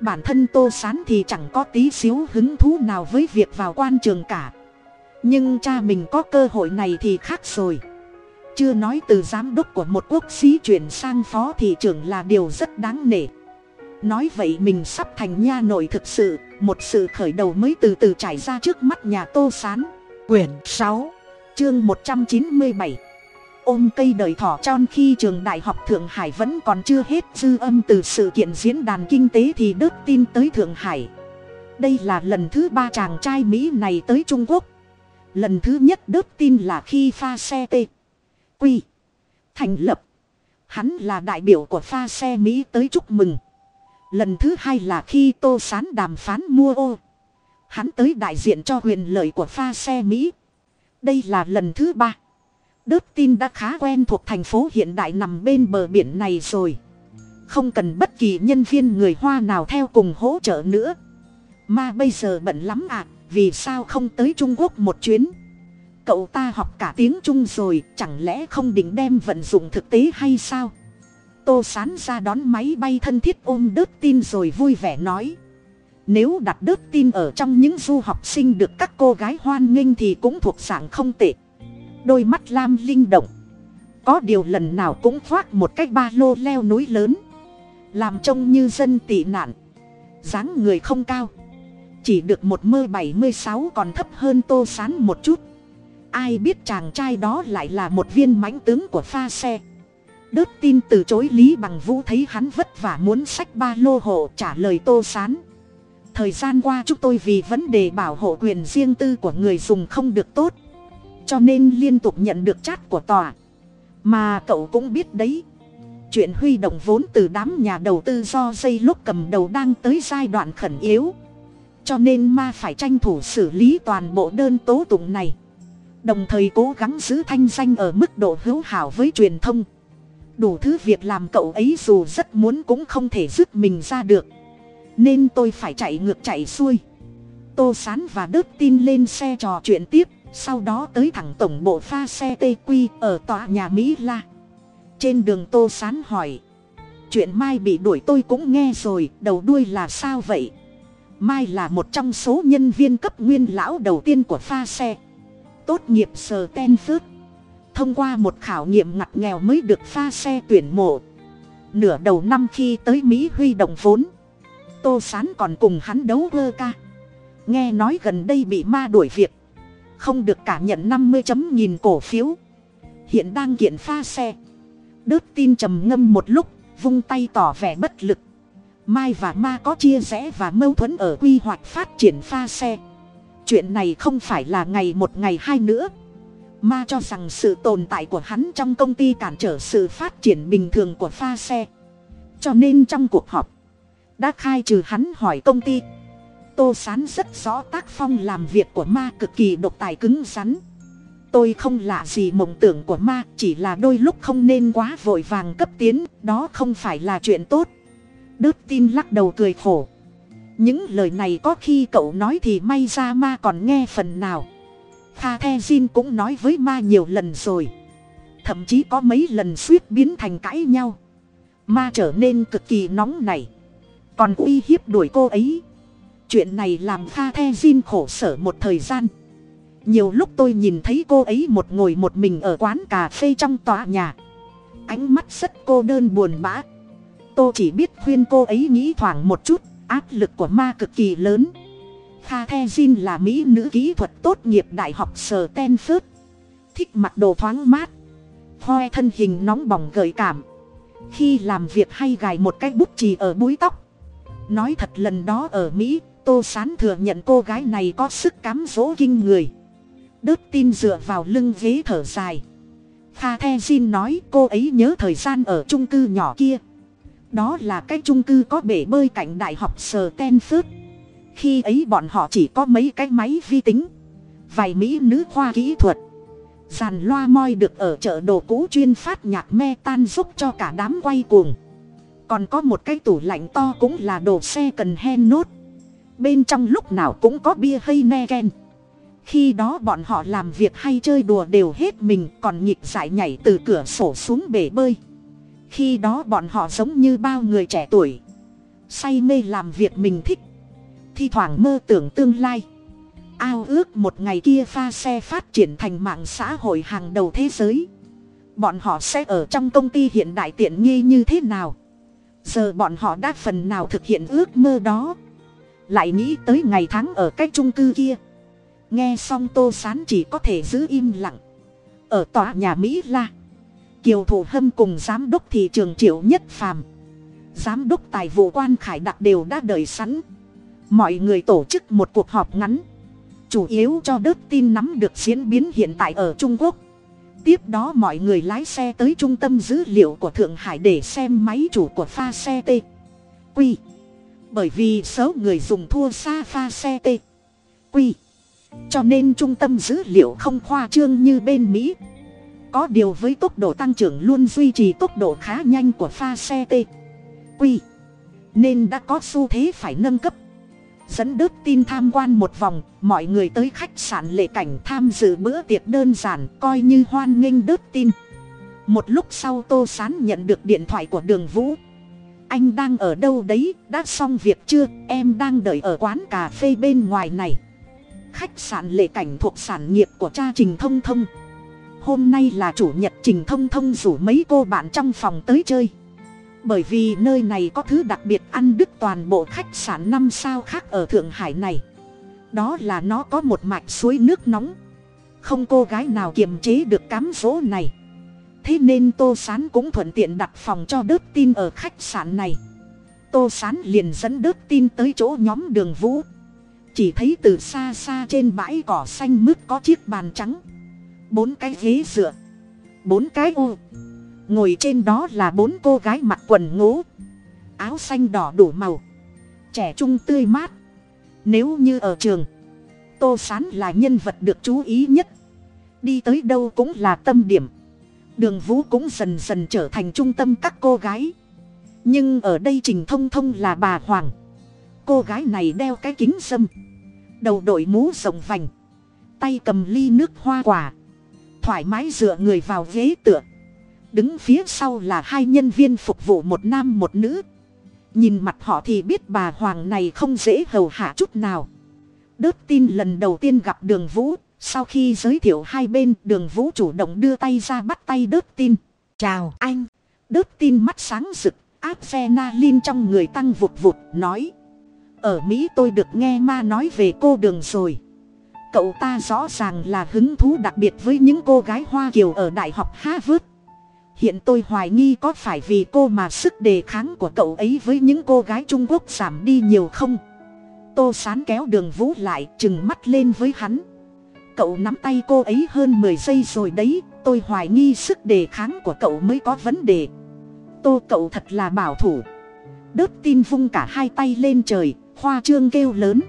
Bản thân tô sán thì chẳng có tí xíu hứng thú nào với việc vào quan trường cả. Nhưng cha mình có cơ hội này thì khác rồi. Chưa nói từ giám đốc của một quốc sĩ chuyển sang phó thị trưởng là điều rất đáng nể nói vậy mình sắp thành nha nội thực sự, một sự khởi đầu mới từ từ trải ra trước mắt nhà tô sán. Quyển sáu, chương một trăm chín mươi bảy. Ôm cây đời thỏ tròn khi trường đại học thượng hải vẫn còn chưa hết dư âm từ sự kiện diễn đàn kinh tế thì đớt tin tới thượng hải. Đây là lần thứ ba chàng trai mỹ này tới trung quốc. Lần thứ nhất đớt tin là khi pha xe t quy thành lập. Hắn là đại biểu của pha xe mỹ tới chúc mừng lần thứ hai là khi tô sán đàm phán mua ô. Hắn tới đại diện cho quyền lợi của pha xe mỹ. Đây là lần thứ ba. Đớt tin đã khá quen thuộc thành phố hiện đại nằm bên bờ biển này rồi. Không cần bất kỳ nhân viên người hoa nào theo cùng hỗ trợ nữa. Mà bây giờ bận lắm à vì sao không tới trung quốc một chuyến? Cậu ta học cả tiếng trung rồi, chẳng lẽ không định đem vận dụng thực tế hay sao? Tô sán ra đón máy bay thân thiết ôm đớt tin rồi vui vẻ nói. Nếu đặt đớt tin ở trong những du học sinh được các cô gái hoan nghênh thì cũng thuộc dạng không tệ. Đôi mắt lam linh động. Có điều lần nào cũng khoác một cái ba lô leo núi lớn. Làm trông như dân tị nạn. dáng người không cao. Chỉ được một mơ bảy mươi sáu còn thấp hơn tô sán một chút. Ai biết chàng trai đó lại là một viên mãnh tướng của pha xe đớt tin từ chối lý bằng vũ thấy hắn vất vả muốn sách ba lô hộ trả lời tô sán. Thời gian qua chúng tôi vì vấn đề bảo hộ quyền riêng tư của người dùng không được tốt, cho nên liên tục nhận được chat của tòa. Mà cậu cũng biết đấy, chuyện huy động vốn từ đám nhà đầu tư do dây lúc cầm đầu đang tới giai đoạn khẩn yếu, cho nên ma phải tranh thủ xử lý toàn bộ đơn tố tụng này, đồng thời cố gắng giữ thanh danh ở mức độ hữu hảo với truyền thông đủ thứ việc làm cậu ấy dù rất muốn cũng không thể dứt mình ra được. Nên tôi phải chạy ngược chạy xuôi. Tô sán và đớt tin lên xe trò chuyện tiếp, sau đó tới thẳng tổng bộ pha xe tq ở tòa nhà mỹ la. Trên đường tô sán hỏi, chuyện mai bị đuổi tôi cũng nghe rồi, đầu đuôi là sao vậy? Mai là một trong số nhân viên cấp nguyên lão đầu tiên của pha xe. Tốt nghiệp sờ ten phước thông qua một khảo nghiệm ngặt nghèo mới được pha xe tuyển mộ. Nửa đầu năm khi tới mỹ huy động vốn, tô sán còn cùng hắn đấu gơ ca. Nghe nói gần đây bị ma đuổi việc, không được cả nhận năm mươi chấm nghìn cổ phiếu. Hiện đang kiện pha xe. Đớt tin trầm ngâm một lúc, vung tay tỏ vẻ bất lực. Mai và ma có chia rẽ và mâu thuẫn ở quy hoạch phát triển pha xe. Chuyện này không phải là ngày một ngày hai nữa ma cho rằng sự tồn tại của hắn trong công ty cản trở sự phát triển bình thường của pha xe. Cho nên trong cuộc họp, đã khai trừ hắn hỏi công ty. Tô sán rất rõ tác phong làm việc của ma cực kỳ độc tài cứng rắn. Tôi không lạ gì mộng tưởng của ma, chỉ là đôi lúc không nên quá vội vàng cấp tiến, đó không phải là chuyện tốt. Đớt tin lắc đầu cười khổ. Những lời này có khi cậu nói thì may ra ma còn nghe phần nào kha the jin cũng nói với ma nhiều lần rồi. Thậm chí có mấy lần suýt biến thành cãi nhau. Ma trở nên cực kỳ nóng này còn uy hiếp đuổi cô ấy. Chuyện này làm kha the jin khổ sở một thời gian. Nhiều lúc tôi nhìn thấy cô ấy một ngồi một mình ở quán cà phê trong tòa nhà. Ánh mắt rất cô đơn buồn bã. Tôi chỉ biết khuyên cô ấy nghĩ thoảng một chút, áp lực của ma cực kỳ lớn kha the jin là mỹ nữ kỹ thuật tốt nghiệp đại học sở ten thích mặc đồ thoáng mát, hoe thân hình nóng bỏng gợi cảm. Khi làm việc hay gài một cái bút chì ở búi tóc. Nói thật lần đó ở mỹ, tô sán thừa nhận cô gái này có sức cám dỗ kinh người. Đớt tin dựa vào lưng ghế thở dài. Kha the jin nói cô ấy nhớ thời gian ở trung cư nhỏ kia. Đó là cái trung cư có bể bơi cạnh đại học sở ten khi ấy bọn họ chỉ có mấy cái máy vi tính, vài mỹ nữ khoa kỹ thuật. Dàn loa moi được ở chợ đồ cũ chuyên phát nhạc me tan giúp cho cả đám quay cuồng. Còn có một cái tủ lạnh to cũng là đồ xe cần hen nốt. Bên trong lúc nào cũng có bia hay ne ken. Khi đó bọn họ làm việc hay chơi đùa đều hết mình, còn nhịp dại nhảy từ cửa sổ xuống bể bơi. Khi đó bọn họ giống như bao người trẻ tuổi. Say mê làm việc mình thích thi thoảng mơ tưởng tương lai. Ao ước một ngày kia pha xe phát triển thành mạng xã hội hàng đầu thế giới. Bọn họ sẽ ở trong công ty hiện đại tiện nghi như thế nào? Giờ bọn họ đã phần nào thực hiện ước mơ đó? Lại nghĩ tới ngày tháng ở cái trung cư kia. Nghe xong tô sán chỉ có thể giữ im lặng. Ở tòa nhà mỹ la, kiều thủ hâm cùng giám đốc thị trường triệu nhất phàm, giám đốc tài vụ quan khải đặc đều đã đợi sẵn mọi người tổ chức một cuộc họp ngắn. Chủ yếu cho đớt tin nắm được diễn biến hiện tại ở trung quốc. Tiếp đó mọi người lái xe tới trung tâm dữ liệu của thượng hải để xem máy chủ của pha xe t. Q. Bởi vì số người dùng thua xa pha xe t. Q. Cho nên trung tâm dữ liệu không khoa trương như bên mỹ. Có điều với tốc độ tăng trưởng luôn duy trì tốc độ khá nhanh của pha xe t. Q. Nên đã có xu thế phải nâng cấp dẫn đớt tin tham quan một vòng, mọi người tới khách sạn lệ cảnh tham dự bữa tiệc đơn giản, coi như hoan nghênh đớt tin. Một lúc sau tô sán nhận được điện thoại của đường vũ. Anh đang ở đâu đấy? Đã xong việc chưa? Em đang đợi ở quán cà phê bên ngoài này. Khách sạn lệ cảnh thuộc sản nghiệp của cha trình thông thông. Hôm nay là chủ nhật, trình thông thông rủ mấy cô bạn trong phòng tới chơi bởi vì nơi này có thứ đặc biệt ăn đứt toàn bộ khách sạn năm sao khác ở thượng hải này. Đó là nó có một mạch suối nước nóng. Không cô gái nào kiềm chế được cám dỗ này. Thế nên tô s á n cũng thuận tiện đặt phòng cho đớt tin ở khách sạn này. Tô s á n liền dẫn đớt tin tới chỗ nhóm đường vũ. Chỉ thấy từ xa xa trên bãi cỏ xanh mướt có chiếc bàn trắng. Bốn cái ghế dựa. Bốn cái ô ngồi trên đó là bốn cô gái mặc quần ngố áo xanh đỏ đủ màu. Trẻ trung tươi mát. Nếu như ở trường, tô sán là nhân vật được chú ý nhất. Đi tới đâu cũng là tâm điểm. Đường vũ cũng dần dần trở thành trung tâm các cô gái. Nhưng ở đây trình thông thông là bà hoàng. Cô gái này đeo cái kính sâm. Đầu đội mũ rộng vành. Tay cầm ly nước hoa quả. Thoải mái dựa người vào ghế tựa đứng phía sau là hai nhân viên phục vụ một nam một nữ. Nhìn mặt họ thì biết bà hoàng này không dễ hầu hạ chút nào. Đớt tin lần đầu tiên gặp đường vũ sau khi giới thiệu hai bên đường vũ chủ động đưa tay ra bắt tay đớt tin. Chào anh. Đớt tin mắt sáng rực áp phe na lin trong người tăng vụt vụt nói. Ở mỹ tôi được nghe ma nói về cô đường rồi. Cậu ta rõ ràng là hứng thú đặc biệt với những cô gái hoa kiều ở đại học harvard hiện tôi hoài nghi có phải vì cô mà sức đề kháng của cậu ấy với những cô gái trung quốc giảm đi nhiều không? Tô sán kéo đường vũ lại chừng mắt lên với hắn. Cậu nắm tay cô ấy hơn mười giây rồi đấy, tôi hoài nghi sức đề kháng của cậu mới có vấn đề. Tô, cậu thật là bảo thủ. Đớp tin vung cả hai tay lên trời, khoa trương kêu lớn.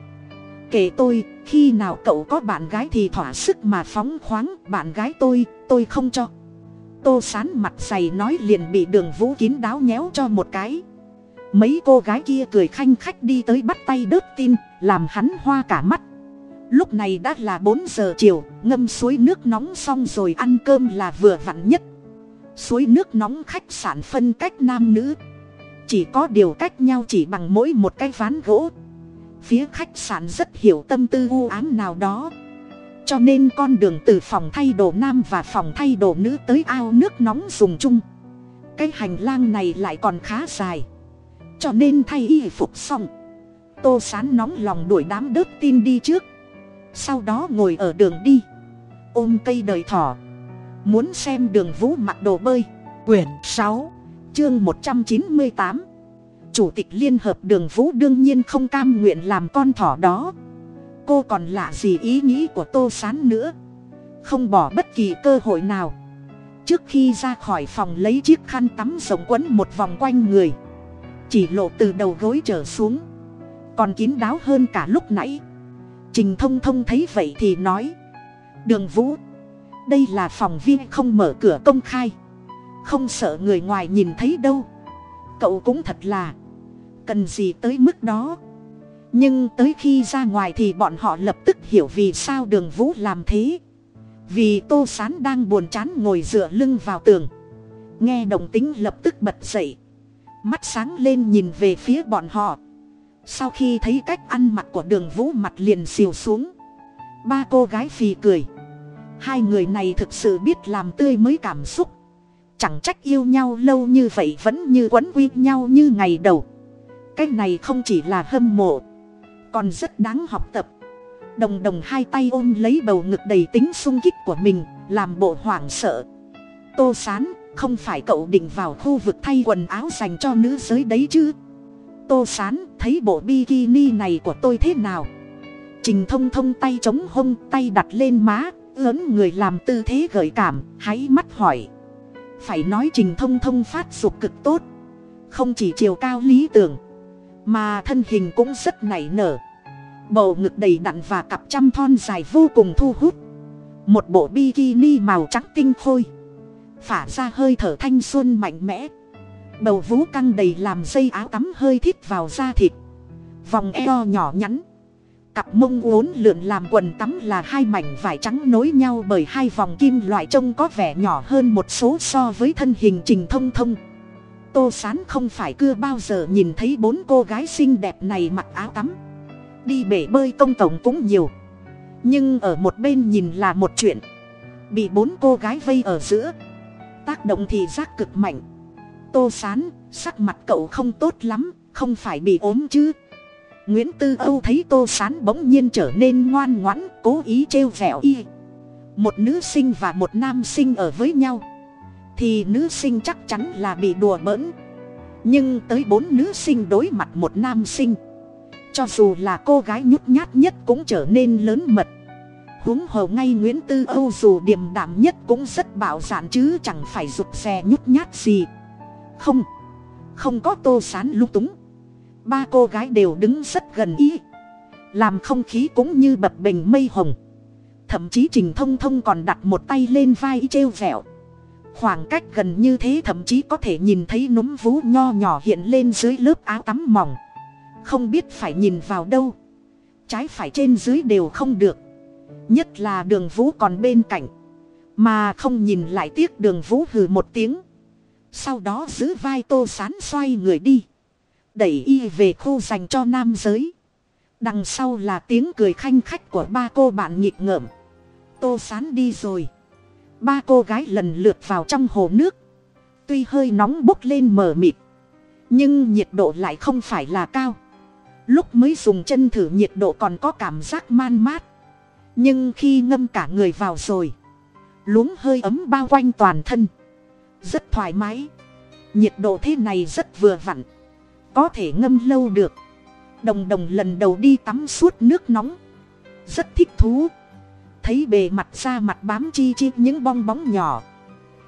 Kể tôi, khi nào cậu có bạn gái thì thỏa sức mà phóng khoáng, bạn gái tôi tôi không cho tô sán mặt dày nói liền bị đường vũ kín đáo nhéo cho một cái. Mấy cô gái kia cười khanh khách đi tới bắt tay đớt tin, làm hắn hoa cả mắt. Lúc này đã là bốn giờ chiều, ngâm suối nước nóng xong rồi ăn cơm là vừa vặn nhất. Suối nước nóng khách sạn phân cách nam nữ. Chỉ có điều cách nhau chỉ bằng mỗi một cái ván gỗ. Phía khách sạn rất hiểu tâm tư u ám nào đó cho nên con đường từ phòng thay đồ nam và phòng thay đồ nữ tới ao nước nóng dùng chung. Cái hành lang này lại còn khá dài. Cho nên thay y phục xong, tô sán nóng lòng đuổi đám đớt tin đi trước. Sau đó ngồi ở đường đi, ôm cây đời thỏ, muốn xem đường vũ mặc đồ bơi. Quyển sáu, chương một trăm chín mươi tám. Chủ tịch liên hợp đường vũ đương nhiên không cam nguyện làm con thỏ đó cô còn lạ gì ý nghĩ của tô s á n nữa? Không bỏ bất kỳ cơ hội nào. Trước khi ra khỏi phòng lấy chiếc khăn tắm rộng quấn một vòng quanh người. Chỉ lộ từ đầu gối trở xuống. Còn kín đáo hơn cả lúc nãy. Trình thông thông thấy vậy thì nói. Đường vũ, đây là phòng viên không mở cửa công khai. Không sợ người ngoài nhìn thấy đâu. Cậu cũng thật là. Cần gì tới mức đó? Nhưng tới khi ra ngoài thì bọn họ lập tức hiểu vì sao đường vũ làm thế. Vì tô sán đang buồn chán ngồi dựa lưng vào tường. Nghe đồng tính lập tức bật dậy. Mắt sáng lên nhìn về phía bọn họ. Sau khi thấy cách ăn mặc của đường vũ mặt liền xìu xuống. Ba cô gái phì cười. Hai người này thực sự biết làm tươi mới cảm xúc. Chẳng trách yêu nhau lâu như vậy vẫn như quấn quy nhau như ngày đầu. Cái này không chỉ là hâm mộ còn rất đáng học tập. Đồng đồng hai tay ôm lấy bầu ngực đầy tính sung kích của mình, làm bộ hoảng sợ. Tô sán, không phải cậu định vào khu vực thay quần áo dành cho nữ giới đấy chứ? Tô sán, thấy bộ bikini này của tôi thế nào? Trình thông thông tay chống hông, tay đặt lên má ớn người làm tư thế gợi cảm hãy mắt hỏi. Phải nói trình thông thông phát dục cực tốt. Không chỉ chiều cao lý tưởng mà thân hình cũng rất nảy nở. Bầu ngực đầy đặn và cặp trăm thon dài vô cùng thu hút. Một bộ bikini màu trắng tinh khôi. Phả ra hơi thở thanh xuân mạnh mẽ. Bầu vú căng đầy làm dây áo tắm hơi thít vào da thịt. Vòng eo nhỏ nhắn. Cặp mông uốn lượn làm quần tắm là hai mảnh vải trắng nối nhau bởi hai vòng kim loại trông có vẻ nhỏ hơn một số so với thân hình trình thông thông tô sán không phải cưa bao giờ nhìn thấy bốn cô gái xinh đẹp này mặc áo tắm. Đi bể bơi công cộng cũng nhiều. Nhưng ở một bên nhìn là một chuyện. Bị bốn cô gái vây ở giữa. Tác động thì giác cực mạnh. Tô sán, sắc mặt cậu không tốt lắm, không phải bị ốm chứ? Nguyễn tư âu thấy tô sán bỗng nhiên trở nên ngoan ngoãn, cố ý trêu vẹo y. Một nữ sinh và một nam sinh ở với nhau thì nữ sinh chắc chắn là bị đùa bỡn. Nhưng tới bốn nữ sinh đối mặt một nam sinh, cho dù là cô gái nhút nhát nhất cũng trở nên lớn mật. Huống hồ ngay nguyễn tư âu dù điềm đạm nhất cũng rất bảo giản chứ chẳng phải rụt rè nhút nhát gì. Không không có tô sán lung túng. Ba cô gái đều đứng rất gần ý, làm không khí cũng như bập bình mây hồng. Thậm chí trình thông thông còn đặt một tay lên vai trêu vẹo khoảng cách gần như thế thậm chí có thể nhìn thấy núm vú nho nhỏ hiện lên dưới lớp áo tắm mỏng. Không biết phải nhìn vào đâu. Trái phải trên dưới đều không được. Nhất là đường vũ còn bên cạnh. Mà không nhìn lại tiếc đường vũ hừ một tiếng. Sau đó giữ vai tô sán xoay người đi. Đẩy y về khu dành cho nam giới. Đằng sau là tiếng cười khanh khách của ba cô bạn nghịch ngợm. Tô sán đi rồi ba cô gái lần lượt vào trong hồ nước. Tuy hơi nóng bốc lên mờ mịt, nhưng nhiệt độ lại không phải là cao. Lúc mới dùng chân thử nhiệt độ còn có cảm giác man mát. Nhưng khi ngâm cả người vào rồi, luống hơi ấm bao quanh toàn thân. Rất thoải mái. Nhiệt độ thế này rất vừa vặn. Có thể ngâm lâu được. Đồng đồng lần đầu đi tắm suốt nước nóng. Rất thích thú thấy bề mặt da mặt bám chi chi những bong bóng nhỏ.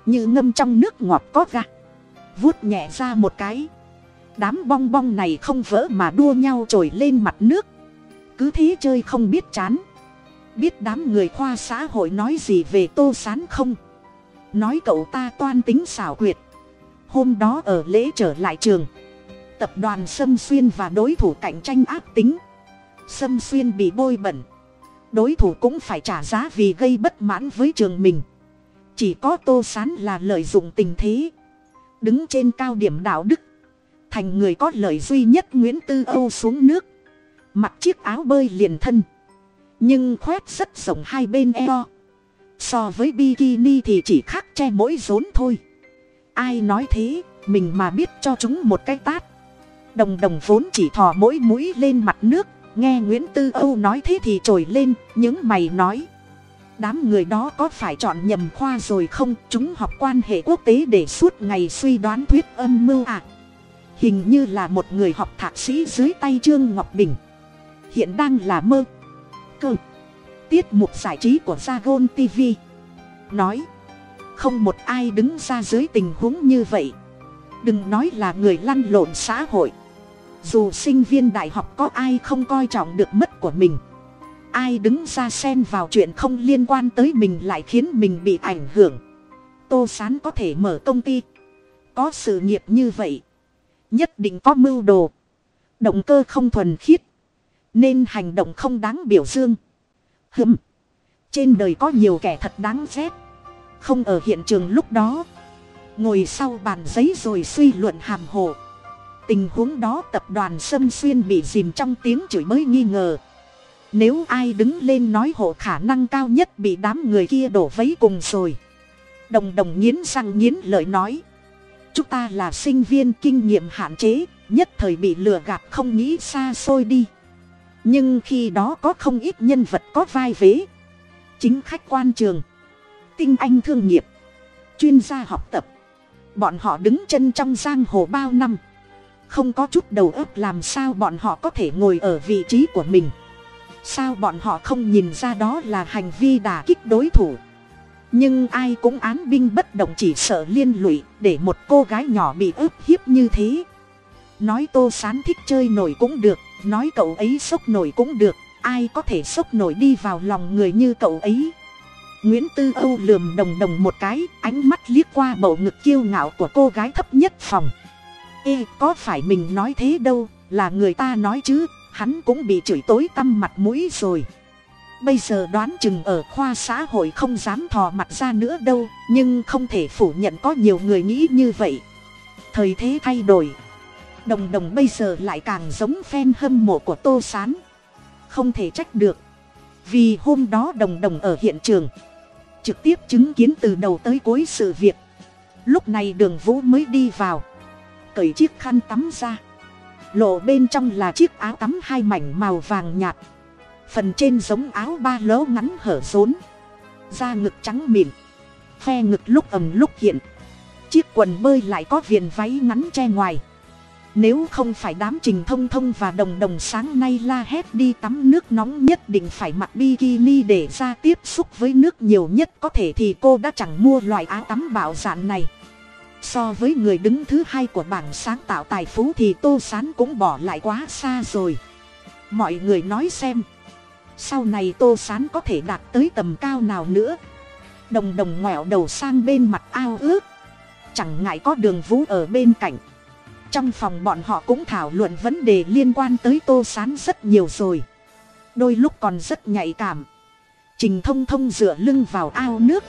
Như ngâm trong nước ngọt có ga. Vuốt nhẹ ra một cái. Đám bong bong này không vỡ mà đua nhau trồi lên mặt nước. Cứ thế chơi không biết chán. Biết đám người khoa xã hội nói gì về tô sán không? Nói cậu ta toan tính xảo quyệt. Hôm đó ở lễ trở lại trường, tập đoàn sâm xuyên và đối thủ cạnh tranh ác tính. Sâm xuyên bị bôi bẩn đối thủ cũng phải trả giá vì gây bất mãn với trường mình. Chỉ có tô sán là lợi dụng tình thế. Đứng trên cao điểm đạo đức. Thành người có lợi duy nhất nguyễn tư âu xuống nước. Mặc chiếc áo bơi liền thân. Nhưng khoét rất rộng hai bên eo. So với bikini thì chỉ khác che mỗi rốn thôi. Ai nói thế, mình mà biết cho chúng một cái tát. Đồng đồng vốn chỉ thò mỗi mũi lên mặt nước nghe nguyễn tư âu nói thế thì trồi lên, những mày nói. Đám người đó có phải chọn nhầm khoa rồi không? Chúng học quan hệ quốc tế để suốt ngày suy đoán thuyết âm mưu à? Hình như là một người học thạc sĩ dưới tay trương ngọc bình. Hiện đang là mơ. Cơ. Tiết mục giải trí của Zagon tv nói. Không một ai đứng ra dưới tình huống như vậy. Đừng nói là người lăn lộn xã hội dù sinh viên đại học có ai không coi trọng được mất của mình. Ai đứng ra xen vào chuyện không liên quan tới mình lại khiến mình bị ảnh hưởng. Tô sán có thể mở công ty. Có sự nghiệp như vậy, nhất định có mưu đồ. Động cơ không thuần khiết, nên hành động không đáng biểu dương. Hừm, trên đời có nhiều kẻ thật đáng ghét. Không ở hiện trường lúc đó, ngồi sau bàn giấy rồi suy luận hàm hồ tình huống đó tập đoàn sâm xuyên bị dìm trong tiếng chửi mới nghi ngờ. Nếu ai đứng lên nói hộ khả năng cao nhất bị đám người kia đổ vấy cùng rồi. Đồng đồng nghiến răng nghiến lợi nói. Chúng ta là sinh viên kinh nghiệm hạn chế, nhất thời bị lừa gạt không nghĩ xa xôi đi. Nhưng khi đó có không ít nhân vật có vai vế. Chính khách quan trường. Tinh anh thương nghiệp. Chuyên gia học tập. Bọn họ đứng chân trong giang hồ bao năm không có chút đầu óc làm sao bọn họ có thể ngồi ở vị trí của mình. Sao bọn họ không nhìn ra đó là hành vi đà kích đối thủ? Nhưng ai cũng án binh bất động chỉ sợ liên lụy để một cô gái nhỏ bị ướp hiếp như thế. Nói tô sán thích chơi nổi cũng được, nói cậu ấy sốc nổi cũng được, ai có thể sốc nổi đi vào lòng người như cậu ấy? Nguyễn tư âu lườm đồng đồng một cái, ánh mắt liếc qua bầu ngực kiêu ngạo của cô gái thấp nhất phòng ê, có phải mình nói thế đâu? Là người ta nói chứ, hắn cũng bị chửi tối tăm mặt mũi rồi. Bây giờ đoán chừng ở khoa xã hội không dám thò mặt ra nữa đâu, nhưng không thể phủ nhận có nhiều người nghĩ như vậy. Thời thế thay đổi. Đồng đồng bây giờ lại càng giống fan hâm mộ của tô s á n không thể trách được. Vì hôm đó đồng đồng ở hiện trường, trực tiếp chứng kiến từ đầu tới cuối sự việc. Lúc này đường vũ mới đi vào cởi chiếc khăn tắm ra. Lộ bên trong là chiếc áo tắm hai mảnh màu vàng nhạt. Phần trên giống áo ba lố ngắn hở rốn. Da ngực trắng mịn. Phe ngực lúc ầm lúc hiện. Chiếc quần bơi lại có viền váy ngắn che ngoài. Nếu không phải đám trình thông thông và đồng đồng sáng nay la hét đi tắm nước nóng nhất định phải mặc bikini để ra tiếp xúc với nước nhiều nhất có thể thì cô đã chẳng mua loại áo tắm bảo dạn này so với người đứng thứ hai của bảng sáng tạo tài phú thì tô sán cũng bỏ lại quá xa rồi. Mọi người nói xem, sau này tô sán có thể đạt tới tầm cao nào nữa? Đồng đồng ngoẹo đầu sang bên mặt ao ước. Chẳng ngại có đường vũ ở bên cạnh. Trong phòng bọn họ cũng thảo luận vấn đề liên quan tới tô sán rất nhiều rồi. Đôi lúc còn rất nhạy cảm. Trình thông thông dựa lưng vào ao nước.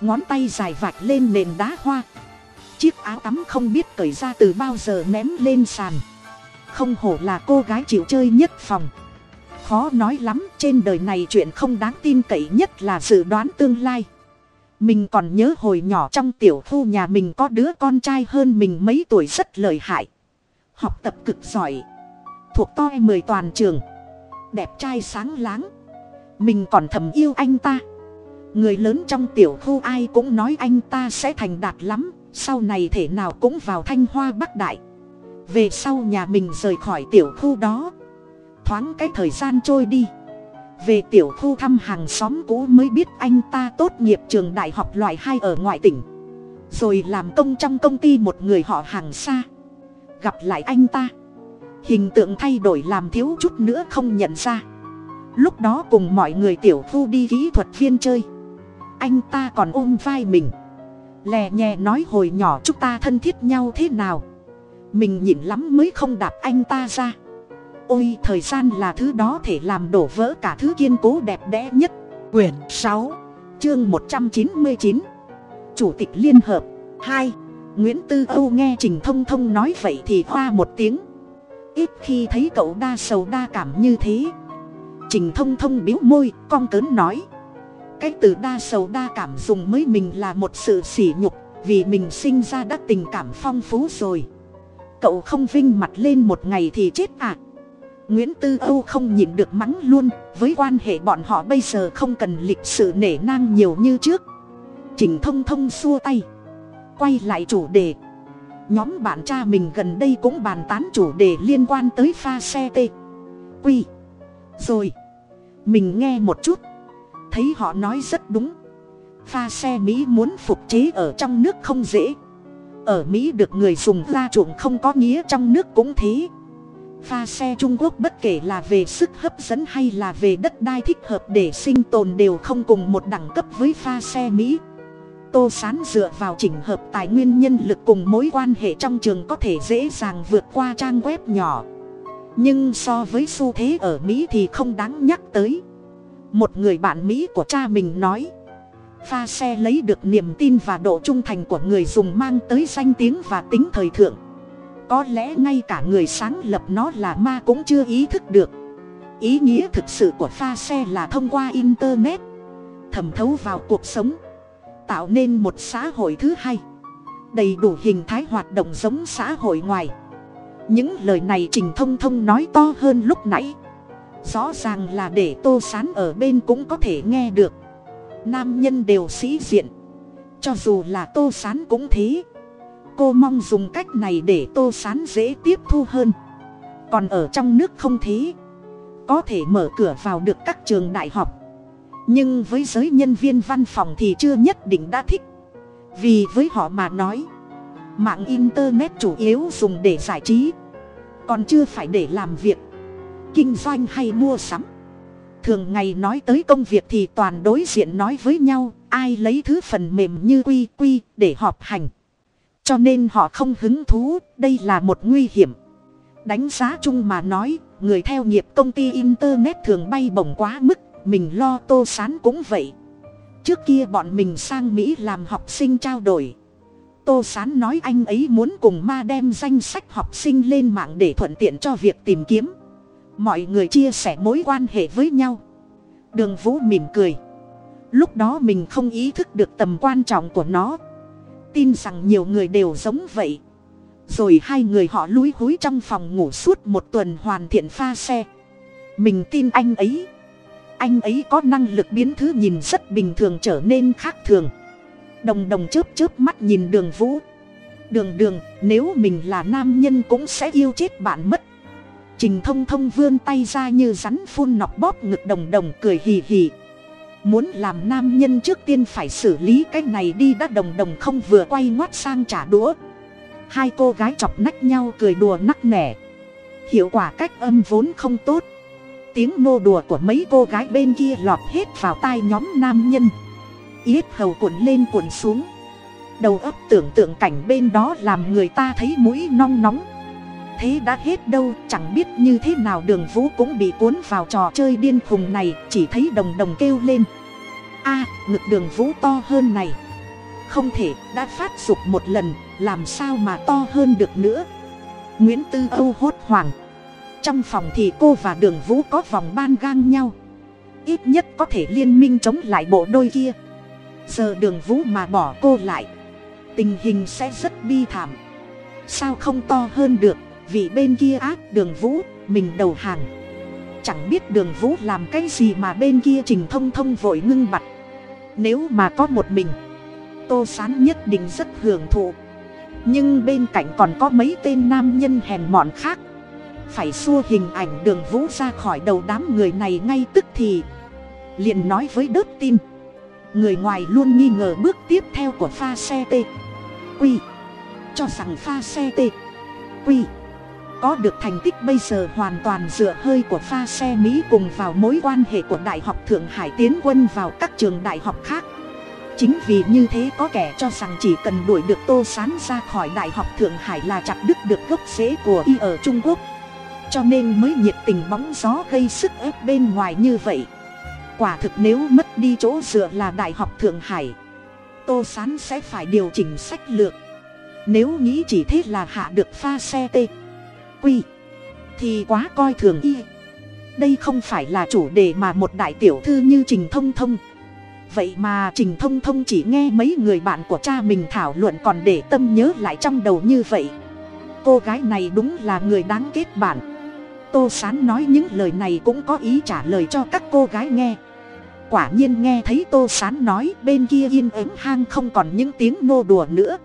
Ngón tay dài vạch lên nền đá hoa chiếc áo tắm không biết cởi ra từ bao giờ ném lên sàn. Không hổ là cô gái chịu chơi nhất phòng. Khó nói lắm, trên đời này chuyện không đáng tin cậy nhất là dự đoán tương lai. Mình còn nhớ hồi nhỏ trong tiểu khu nhà mình có đứa con trai hơn mình mấy tuổi rất lợi hại. Học tập cực giỏi, thuộc toi mười toàn trường, đẹp trai sáng láng. Mình còn thầm yêu anh ta. Người lớn trong tiểu khu ai cũng nói anh ta sẽ thành đạt lắm sau này thể nào cũng vào thanh hoa bắc đại. Về sau nhà mình rời khỏi tiểu khu đó. Thoáng cái thời gian trôi đi. Về tiểu khu thăm hàng xóm cũ mới biết anh ta tốt nghiệp trường đại học loại hai ở ngoại tỉnh. Rồi làm công trong công ty một người họ hàng xa. Gặp lại anh ta. Hình tượng thay đổi làm thiếu chút nữa không nhận ra. Lúc đó cùng mọi người tiểu khu đi kỹ thuật viên chơi. Anh ta còn ôm vai mình lè nhẹ nói hồi nhỏ chúng ta thân thiết nhau thế nào? Mình nhịn lắm mới không đạp anh ta ra. Ôi, thời gian là thứ đó thể làm đổ vỡ cả thứ kiên cố đẹp đẽ nhất. Quyển sáu, chương một trăm chín mươi chín. Chủ tịch liên hợp. Hai, nguyễn tư âu nghe trình thông thông nói vậy thì hoa một tiếng. Ít khi thấy cậu đa sầu đa cảm như thế. Trình thông thông biếu môi, con cớn nói cái từ đa sầu đa cảm dùng mới mình là một sự sỉ nhục, vì mình sinh ra đã tình cảm phong phú rồi. Cậu không vinh mặt lên một ngày thì chết à? Nguyễn tư âu không nhìn được mắng luôn, với quan hệ bọn họ bây giờ không cần lịch sự nể nang nhiều như trước. Trình thông thông xua tay, quay lại chủ đề. Nhóm bạn cha mình gần đây cũng bàn tán chủ đề liên quan tới pha xe t quy. Rồi, mình nghe một chút thấy họ nói rất đúng. Pha xe mỹ muốn phục chế ở trong nước không dễ. Ở mỹ được người dùng ra chuộng không có nghĩa trong nước cũng thế. Pha xe trung quốc bất kể là về sức hấp dẫn hay là về đất đai thích hợp để sinh tồn đều không cùng một đẳng cấp với pha xe mỹ. Tô sán dựa vào chỉnh hợp tài nguyên nhân lực cùng mối quan hệ trong trường có thể dễ dàng vượt qua trang web nhỏ. Nhưng so với xu thế ở mỹ thì không đáng nhắc tới một người bạn mỹ của cha mình nói. Pha xe lấy được niềm tin và độ trung thành của người dùng mang tới danh tiếng và tính thời thượng. Có lẽ ngay cả người sáng lập nó là ma cũng chưa ý thức được. Ý nghĩa thực sự của pha xe là thông qua internet. Thẩm thấu vào cuộc sống. Tạo nên một xã hội thứ hai. Đầy đủ hình thái hoạt động giống xã hội ngoài. Những lời này trình thông thông nói to hơn lúc nãy rõ ràng là để tô sán ở bên cũng có thể nghe được. Nam nhân đều sĩ diện. Cho dù là tô sán cũng thế. Cô mong dùng cách này để tô sán dễ tiếp thu hơn. Còn ở trong nước không thế. Có thể mở cửa vào được các trường đại học. Nhưng với giới nhân viên văn phòng thì chưa nhất định đã thích. Vì với họ mà nói, mạng internet chủ yếu dùng để giải trí. Còn chưa phải để làm việc kinh doanh hay mua sắm. Thường ngày nói tới công việc thì toàn đối diện nói với nhau, ai lấy thứ phần mềm như quy quy để họp hành. Cho nên họ không hứng thú, đây là một nguy hiểm. Đánh giá chung mà nói, người theo nghiệp công ty internet thường bay bổng quá mức, mình lo tô sán cũng vậy. Trước kia bọn mình sang mỹ làm học sinh trao đổi. Tô sán nói anh ấy muốn cùng ma đem danh sách học sinh lên mạng để thuận tiện cho việc tìm kiếm mọi người chia sẻ mối quan hệ với nhau. Đường vũ mỉm cười. Lúc đó mình không ý thức được tầm quan trọng của nó. Tin rằng nhiều người đều giống vậy. Rồi hai người họ lúi húi trong phòng ngủ suốt một tuần hoàn thiện pha xe. Mình tin anh ấy. Anh ấy có năng lực biến thứ nhìn rất bình thường trở nên khác thường. Đồng đồng chớp chớp mắt nhìn đường vũ. Đường đường, nếu mình là nam nhân cũng sẽ yêu chết bạn mất trình thông thông vươn tay ra như rắn phun nọc bóp ngực đồng đồng cười hì hì. Muốn làm nam nhân trước tiên phải xử lý cái này đi đã đồng đồng không vừa quay ngoắt sang trả đũa. Hai cô gái chọc nách nhau cười đùa nắc nẻ. Hiệu quả cách âm vốn không tốt. Tiếng nô đùa của mấy cô gái bên kia lọt hết vào tai nhóm nam nhân. Yết hầu cuộn lên cuộn xuống. Đầu óc tưởng tượng cảnh bên đó làm người ta thấy mũi nong nóng thế đã hết đâu, chẳng biết như thế nào đường vũ cũng bị cuốn vào trò chơi điên khùng này, chỉ thấy đồng đồng kêu lên. A, ngực đường vũ to hơn này. Không thể, đã phát dục một lần, làm sao mà to hơn được nữa? Nguyễn tư âu hốt hoảng. Trong phòng thì cô và đường vũ có vòng ban gang nhau. Ít nhất có thể liên minh chống lại bộ đôi kia. Giờ đường vũ mà bỏ cô lại. Tình hình sẽ rất bi thảm. Sao không to hơn được? Vì bên kia ác đường vũ, mình đầu hàng. Chẳng biết đường vũ làm cái gì mà bên kia trình thông thông vội ngưng mặt. Nếu mà có một mình, tô sán nhất định rất hưởng thụ. Nhưng bên cạnh còn có mấy tên nam nhân hèn mọn khác. Phải xua hình ảnh đường vũ ra khỏi đầu đám người này ngay tức thì, liền nói với đớt tin. Người ngoài luôn nghi ngờ bước tiếp theo của pha xe t. Quy. Cho rằng pha xe t. Quy có được thành tích bây giờ hoàn toàn dựa hơi của pha xe mỹ cùng vào mối quan hệ của đại học thượng hải tiến quân vào các trường đại học khác. Chính vì như thế có kẻ cho rằng chỉ cần đuổi được tô sán ra khỏi đại học thượng hải là chặt đứt được gốc rễ của y ở trung quốc. Cho nên mới nhiệt tình bóng gió gây sức ép bên ngoài như vậy. Quả thực nếu mất đi chỗ dựa là đại học thượng hải, tô sán sẽ phải điều chỉnh sách lược. Nếu nghĩ chỉ thế là hạ được pha xe t quy. Thì quá coi thường y. Đây không phải là chủ đề mà một đại tiểu thư như trình thông thông. Vậy mà trình thông thông chỉ nghe mấy người bạn của cha mình thảo luận còn để tâm nhớ lại trong đầu như vậy. Cô gái này đúng là người đáng kết bạn. Tô sán nói những lời này cũng có ý trả lời cho các cô gái nghe. Quả nhiên nghe thấy tô sán nói bên kia yên ứng hang không còn những tiếng nô đùa nữa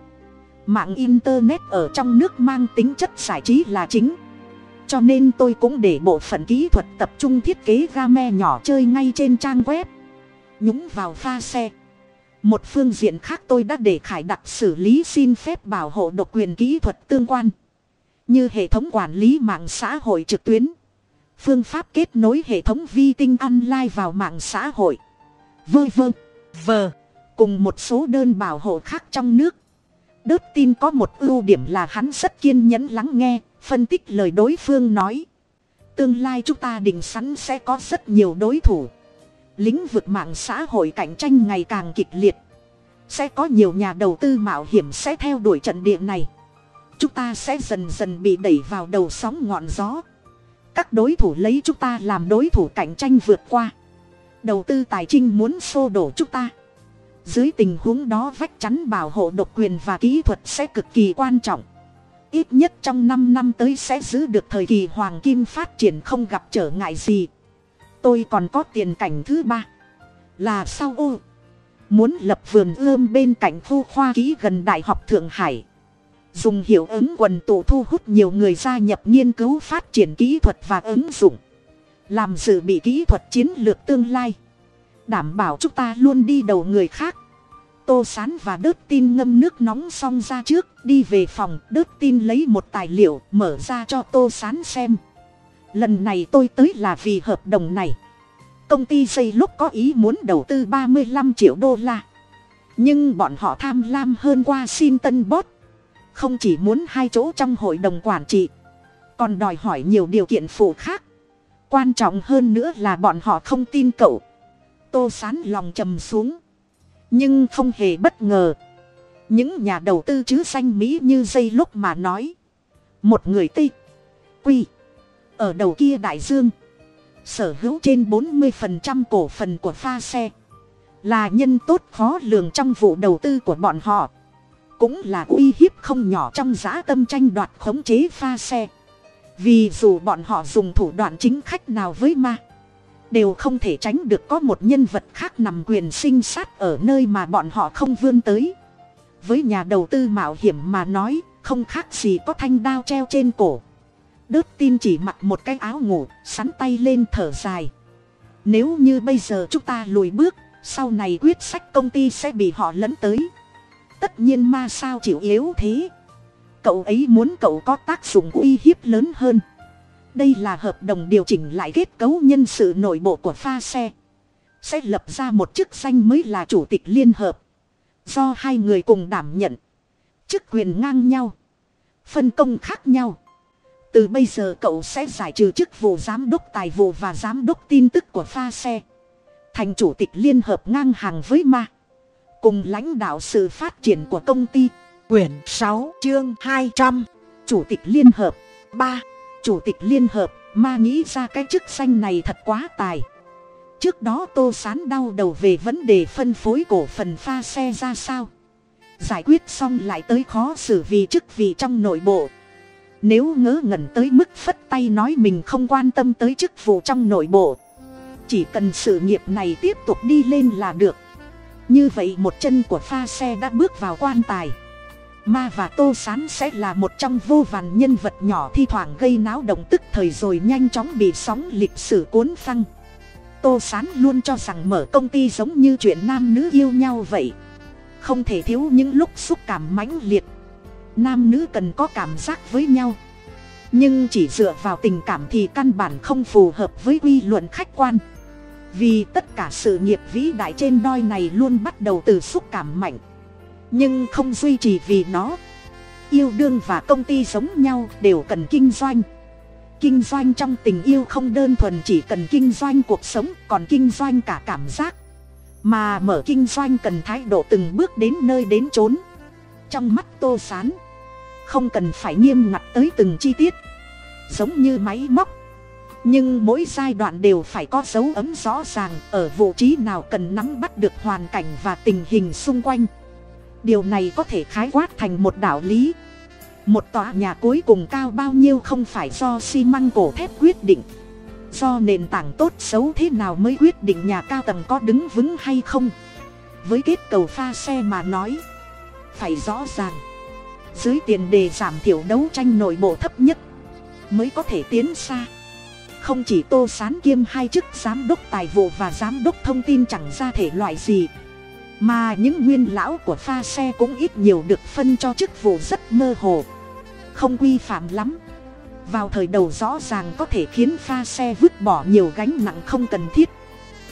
mạng internet ở trong nước mang tính chất giải trí là chính. Cho nên tôi cũng để bộ phận kỹ thuật tập trung thiết kế game nhỏ chơi ngay trên trang web. Nhúng vào pha xe. Một phương diện khác tôi đã để khải đặc xử lý xin phép bảo hộ độc quyền kỹ thuật tương quan. Như hệ thống quản lý mạng xã hội trực tuyến. Phương pháp kết nối hệ thống vi tinh online vào mạng xã hội. Vơ vơ. Vờ. Cùng một số đơn bảo hộ khác trong nước đớt tin có một ưu điểm là hắn rất kiên nhẫn lắng nghe, phân tích lời đối phương nói. Tương lai chúng ta định sẵn sẽ có rất nhiều đối thủ. Lĩnh vực mạng xã hội cạnh tranh ngày càng kịch liệt. Sẽ có nhiều nhà đầu tư mạo hiểm sẽ theo đuổi trận địa này. Chúng ta sẽ dần dần bị đẩy vào đầu sóng ngọn gió. Các đối thủ lấy chúng ta làm đối thủ cạnh tranh vượt qua. Đầu tư tài chính muốn xô đổ chúng ta dưới tình huống đó vách chắn bảo hộ độc quyền và kỹ thuật sẽ cực kỳ quan trọng. Ít nhất trong năm năm tới sẽ giữ được thời kỳ hoàng kim phát triển không gặp trở ngại gì. Tôi còn có tiền cảnh thứ ba. Là sao ô? Muốn lập vườn ươm bên cạnh khu khoa kỹ gần đại học thượng hải. Dùng hiệu ứng quần tụ thu hút nhiều người gia nhập nghiên cứu phát triển kỹ thuật và ứng dụng. Làm dự bị kỹ thuật chiến lược tương lai đảm bảo chúng ta luôn đi đầu người khác. Tô sán và đớt tin ngâm nước nóng xong ra trước, đi về phòng. Đớt tin lấy một tài liệu, mở ra cho tô sán xem. Lần này tôi tới là vì hợp đồng này. Công ty xây lúc có ý muốn đầu tư ba mươi 35 triệu đô la. Nhưng bọn họ tham lam hơn qua xin tân bót không chỉ muốn hai chỗ trong hội đồng quản trị, còn đòi hỏi nhiều điều kiện phụ khác. Quan trọng hơn nữa là bọn họ không tin cậu tô sán lòng trầm xuống. Nhưng không hề bất ngờ. Những nhà đầu tư chứ xanh mỹ như dây lúc mà nói. Một người tây. Quy. Ở đầu kia đại dương. Sở hữu trên bốn mươi phần trăm cổ phần của pha xe. Là nhân tốt khó lường trong vụ đầu tư của bọn họ. Cũng là uy hiếp không nhỏ trong giã tâm tranh đoạt khống chế pha xe. Vì dù bọn họ dùng thủ đoạn chính khách nào với ma đều không thể tránh được có một nhân vật khác nằm quyền sinh sát ở nơi mà bọn họ không vươn tới. Với nhà đầu tư mạo hiểm mà nói, không khác gì có thanh đao treo trên cổ. Đớt tin chỉ mặc một cái áo ngủ, sắn tay lên thở dài. Nếu như bây giờ chúng ta lùi bước, sau này quyết sách công ty sẽ bị họ lẫn tới. Tất nhiên ma sao chịu yếu thế. Cậu ấy muốn cậu có tác dụng uy hiếp lớn hơn đây là hợp đồng điều chỉnh lại kết cấu nhân sự nội bộ của pha xe. Sẽ lập ra một chức danh mới là chủ tịch liên hợp. Do hai người cùng đảm nhận. Chức quyền ngang nhau. Phân công khác nhau. Từ bây giờ cậu sẽ giải trừ chức vụ giám đốc tài vụ và giám đốc tin tức của pha xe. Thành chủ tịch liên hợp ngang hàng với ma. Cùng lãnh đạo sự phát triển của công ty. Quyển sáu chương hai trăm. Chủ tịch liên hợp ba chủ tịch liên hợp, ma nghĩ ra cái chức danh này thật quá tài. Trước đó tô sán đau đầu về vấn đề phân phối cổ phần pha xe ra sao. Giải quyết xong lại tới khó xử vì chức vị trong nội bộ. Nếu ngớ ngẩn tới mức phất tay nói mình không quan tâm tới chức vụ trong nội bộ, chỉ cần sự nghiệp này tiếp tục đi lên là được. Như vậy một chân của pha xe đã bước vào quan tài ma và tô sán sẽ là một trong vô vàn nhân vật nhỏ thi thoảng gây náo động tức thời rồi nhanh chóng bị sóng lịch sử cuốn phăng. Tô sán luôn cho rằng mở công ty giống như chuyện nam nữ yêu nhau vậy. Không thể thiếu những lúc xúc cảm mãnh liệt. Nam nữ cần có cảm giác với nhau. Nhưng chỉ dựa vào tình cảm thì căn bản không phù hợp với quy luận khách quan. Vì tất cả sự nghiệp vĩ đại trên đoi này luôn bắt đầu từ xúc cảm mạnh nhưng không duy trì vì nó. Yêu đương và công ty giống nhau đều cần kinh doanh. Kinh doanh trong tình yêu không đơn thuần chỉ cần kinh doanh cuộc sống, còn kinh doanh cả cảm giác. Mà mở kinh doanh cần thái độ từng bước đến nơi đến chốn. Trong mắt tô sán, không cần phải nghiêm ngặt tới từng chi tiết. Giống như máy móc. Nhưng mỗi giai đoạn đều phải có dấu ấm rõ ràng ở vị trí nào cần nắm bắt được hoàn cảnh và tình hình xung quanh điều này có thể khái quát thành một đạo lý. Một tòa nhà cuối cùng cao bao nhiêu không phải do xi măng cổ thép quyết định. Do nền tảng tốt xấu thế nào mới quyết định nhà cao tầng có đứng vững hay không? Với kết cầu pha xe mà nói, phải rõ ràng, dưới tiền đề giảm thiểu đấu tranh nội bộ thấp nhất mới có thể tiến xa. Không chỉ tô sán kiêm hai chức giám đốc tài vụ và giám đốc thông tin chẳng ra thể loại gì mà những nguyên lão của pha xe cũng ít nhiều được phân cho chức vụ rất mơ hồ. Không quy phạm lắm. Vào thời đầu rõ ràng có thể khiến pha xe vứt bỏ nhiều gánh nặng không cần thiết.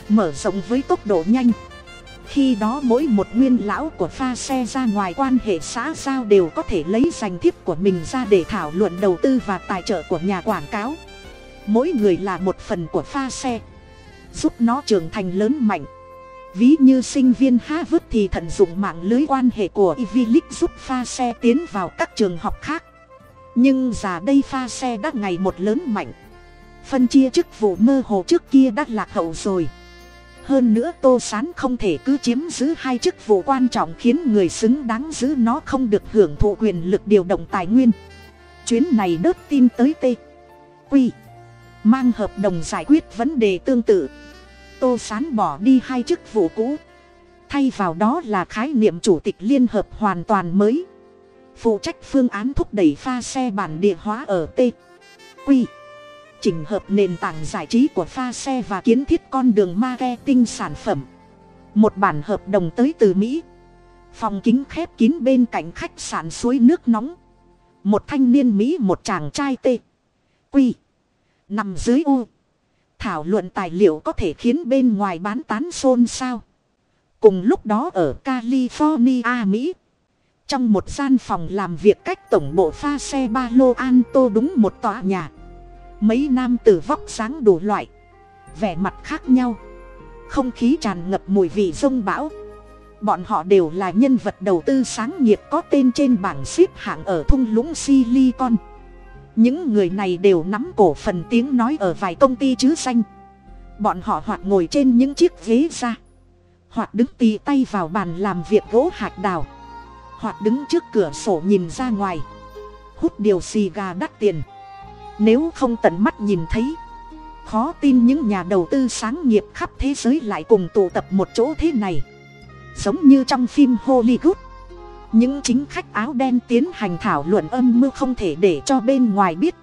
Mở rộng với tốc độ nhanh. Khi đó mỗi một nguyên lão của pha xe ra ngoài quan hệ xã giao đều có thể lấy danh thiếp của mình ra để thảo luận đầu tư và tài trợ của nhà quảng cáo. Mỗi người là một phần của pha xe. Giúp nó trưởng thành lớn mạnh ví như sinh viên harvard thì tận dụng mạng lưới quan hệ của ivy league giúp pha xe tiến vào các trường học khác. Nhưng già đây pha xe đã ngày một lớn mạnh. Phân chia chức vụ mơ hồ trước kia đã lạc hậu rồi. Hơn nữa tô sán không thể cứ chiếm giữ hai chức vụ quan trọng khiến người xứng đáng giữ nó không được hưởng thụ quyền lực điều động tài nguyên. Chuyến này đớt tin tới t quy. Mang hợp đồng giải quyết vấn đề tương tự tô sán bỏ đi hai chức vụ cũ. Thay vào đó là khái niệm chủ tịch liên hợp hoàn toàn mới. Phụ trách phương án thúc đẩy pha xe bản địa hóa ở t quy chỉnh hợp nền tảng giải trí của pha xe và kiến thiết con đường marketing sản phẩm. Một bản hợp đồng tới từ mỹ. Phòng kính khép kín bên cạnh khách sạn suối nước nóng. Một thanh niên mỹ một chàng trai t quy nằm dưới u thảo luận tài liệu có thể khiến bên ngoài bán tán xôn xao. Cùng lúc đó ở california, mỹ. Trong một gian phòng làm việc cách tổng bộ pha xe ba lô an tô đúng một tòa nhà. Mấy nam tử vóc sáng đủ loại. Vẻ mặt khác nhau. Không khí tràn ngập mùi vị rông bão. Bọn họ đều là nhân vật đầu tư sáng nghiệp có tên trên bảng xếp hạng ở thung lũng silicon những người này đều nắm cổ phần tiếng nói ở vài công ty chứ xanh. bọn họ hoặc ngồi trên những chiếc ghế ra. Hoặc đứng tì tay vào bàn làm việc gỗ hạt đào. Hoặc đứng trước cửa sổ nhìn ra ngoài. Hút điều xì gà đắt tiền. Nếu không tận mắt nhìn thấy, khó tin những nhà đầu tư sáng nghiệp khắp thế giới lại cùng tụ tập một chỗ thế này. Giống như trong phim hollywood những chính khách áo đen tiến hành thảo luận âm mưu không thể để cho bên ngoài biết.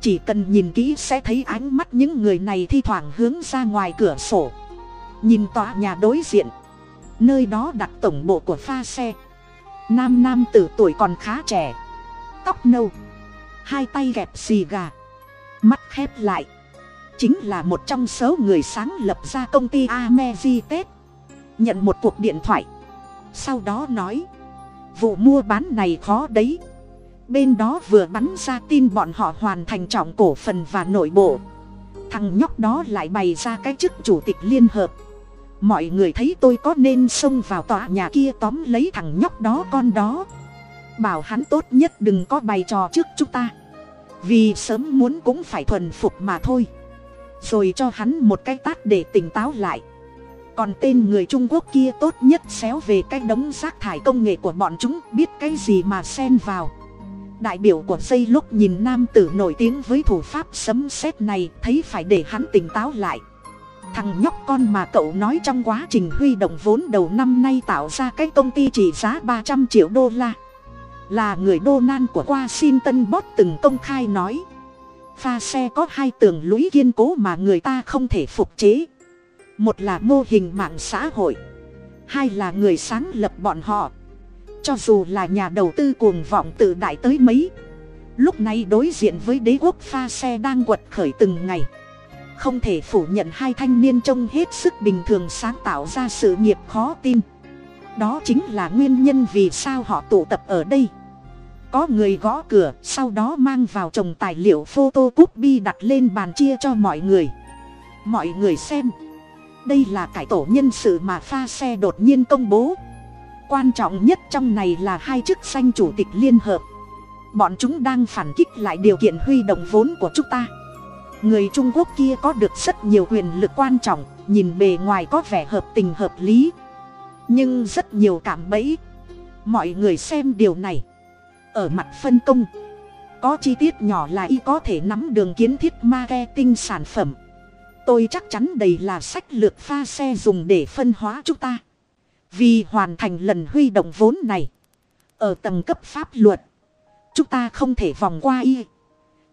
Chỉ cần nhìn kỹ sẽ thấy ánh mắt những người này thi thoảng hướng ra ngoài cửa sổ. Nhìn tòa nhà đối diện. Nơi đó đặt tổng bộ của pha xe. Nam nam từ tuổi còn khá trẻ. Tóc nâu. Hai tay gẹp xì gà. Mắt khép lại. Chính là một trong số người sáng lập ra công ty Ameji Tết nhận một cuộc điện thoại. Sau đó nói vụ mua bán này khó đấy. Bên đó vừa bắn ra tin bọn họ hoàn thành trọng cổ phần và nội bộ. Thằng nhóc đó lại bày ra cái chức chủ tịch liên hợp. Mọi người thấy tôi có nên xông vào tòa nhà kia tóm lấy thằng nhóc đó con đó. Bảo hắn tốt nhất đừng có bày trò trước chúng ta. Vì sớm muốn cũng phải thuần phục mà thôi. Rồi cho hắn một cái tát để tỉnh táo lại còn tên người trung quốc kia tốt nhất xéo về cái đống rác thải công nghệ của bọn chúng, biết cái gì mà xen vào. Đại biểu của dây lúc nhìn nam tử nổi tiếng với thủ pháp sấm sét này, thấy phải để hắn tỉnh táo lại. Thằng nhóc con mà cậu nói trong quá trình huy động vốn đầu năm nay tạo ra cái công ty trị giá ba trăm triệu đô la. Là người đô nan của washington bot từng công khai nói. Pha xe có hai tường lũy kiên cố mà người ta không thể phục chế một là mô hình mạng xã hội. Hai là người sáng lập bọn họ. Cho dù là nhà đầu tư cuồng vọng tự đại tới mấy. Lúc này đối diện với đế quốc pha xe đang quật khởi từng ngày. Không thể phủ nhận hai thanh niên trông hết sức bình thường sáng tạo ra sự nghiệp khó tin. Đó chính là nguyên nhân vì sao họ tụ tập ở đây. Có người gõ cửa, sau đó mang vào chồng tài liệu photocopy đặt lên bàn chia cho mọi người. Mọi người xem đây là cải tổ nhân sự mà pha xe đột nhiên công bố. Quan trọng nhất trong này là hai chức danh chủ tịch liên hợp. Bọn chúng đang phản kích lại điều kiện huy động vốn của chúng ta. Người trung quốc kia có được rất nhiều quyền lực quan trọng, nhìn bề ngoài có vẻ hợp tình hợp lý. Nhưng rất nhiều cảm bẫy. Mọi người xem điều này. Ở mặt phân công, có chi tiết nhỏ là y có thể nắm đường kiến thiết marketing sản phẩm tôi chắc chắn đây là sách lược pha xe dùng để phân hóa chúng ta. Vì hoàn thành lần huy động vốn này, ở tầng cấp pháp luật, chúng ta không thể vòng qua y,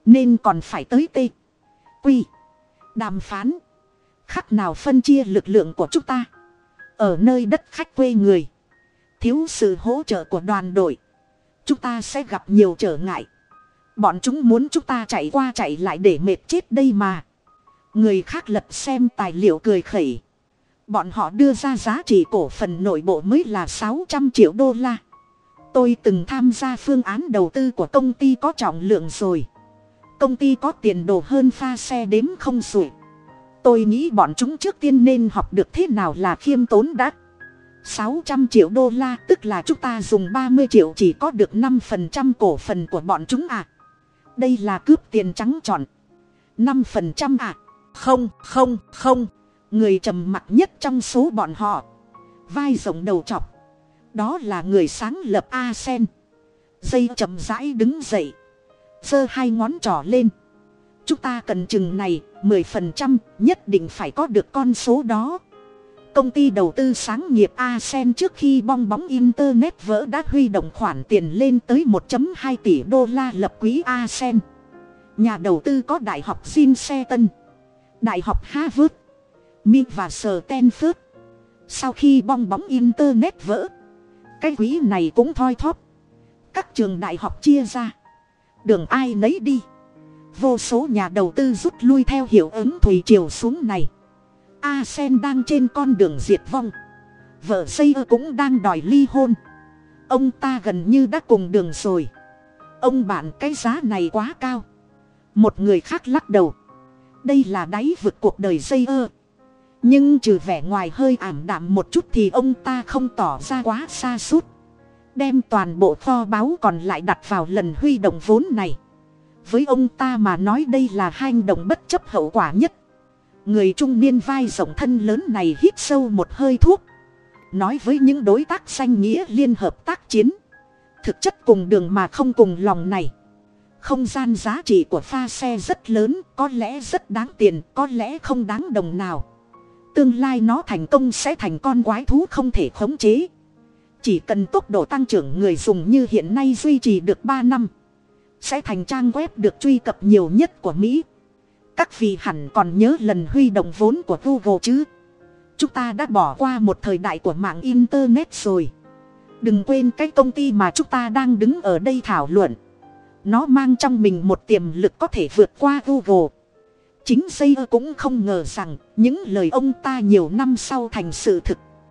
nên còn phải tới t quy, đàm phán, khắc nào phân chia lực lượng của chúng ta. Ở nơi đất khách quê người, thiếu sự hỗ trợ của đoàn đội, chúng ta sẽ gặp nhiều trở ngại. Bọn chúng muốn chúng ta chạy qua chạy lại để mệt chết đây mà người khác lật xem tài liệu cười khẩy. Bọn họ đưa ra giá trị cổ phần nội bộ mới là sáu trăm triệu đô la. Tôi từng tham gia phương án đầu tư của công ty có trọng lượng rồi. Công ty có tiền đồ hơn pha xe đếm không sủi. tôi nghĩ bọn chúng trước tiên nên học được thế nào là khiêm tốn đã. sáu trăm triệu đô la, tức là chúng ta dùng ba mươi triệu chỉ có được năm phần trăm cổ phần của bọn chúng à. Đây là cướp tiền trắng trọn. năm phần trăm à không không không. Người trầm mặc nhất trong số bọn họ. Vai rộng đầu chọc đó là người sáng lập a sen dây chậm rãi đứng dậy. Giơ hai ngón trỏ lên. Chúng ta cần chừng này mười phần trăm, nhất định phải có được con số đó. Công ty đầu tư sáng nghiệp asen trước khi bong bóng internet vỡ đã huy động khoản tiền lên tới 1.2 tỷ đô la lập quỹ asen. Nhà đầu tư có đại học jin tân đại học harvard. Mi và stanford. Sau khi bong bóng internet vỡ, cái quỹ này cũng thoi thóp. Các trường đại học chia ra. Đường ai nấy đi. Vô số nhà đầu tư rút lui theo hiệu ứng thủy triều xuống này. A sen đang trên con đường diệt vong. Vợ xây ơ cũng đang đòi ly hôn. Ông ta gần như đã cùng đường rồi. Ông bạn cái giá này quá cao. Một người khác lắc đầu đây là đáy vực cuộc đời dây ơ. Nhưng trừ vẻ ngoài hơi ảm đạm một chút thì ông ta không tỏ ra quá xa suốt đem toàn bộ kho báu còn lại đặt vào lần huy động vốn này. Với ông ta mà nói đây là hành động bất chấp hậu quả nhất. Người trung niên vai rộng thân lớn này hít sâu một hơi thuốc. Nói với những đối tác danh nghĩa liên hợp tác chiến. Thực chất cùng đường mà không cùng lòng này không gian giá trị của pha xe rất lớn, có lẽ rất đáng tiền, có lẽ không đáng đồng nào. Tương lai nó thành công sẽ thành con quái thú không thể khống chế. Chỉ cần tốc độ tăng trưởng người dùng như hiện nay duy trì được ba năm, sẽ thành trang web được truy cập nhiều nhất của mỹ. Các vị hẳn còn nhớ lần huy động vốn của google chứ? Chúng ta đã bỏ qua một thời đại của mạng internet rồi. Đừng quên cái công ty mà chúng ta đang đứng ở đây thảo luận nó mang trong mình một tiềm lực có thể vượt qua google. Chính xây cũng không ngờ rằng, những lời ông ta nhiều năm sau thành sự thực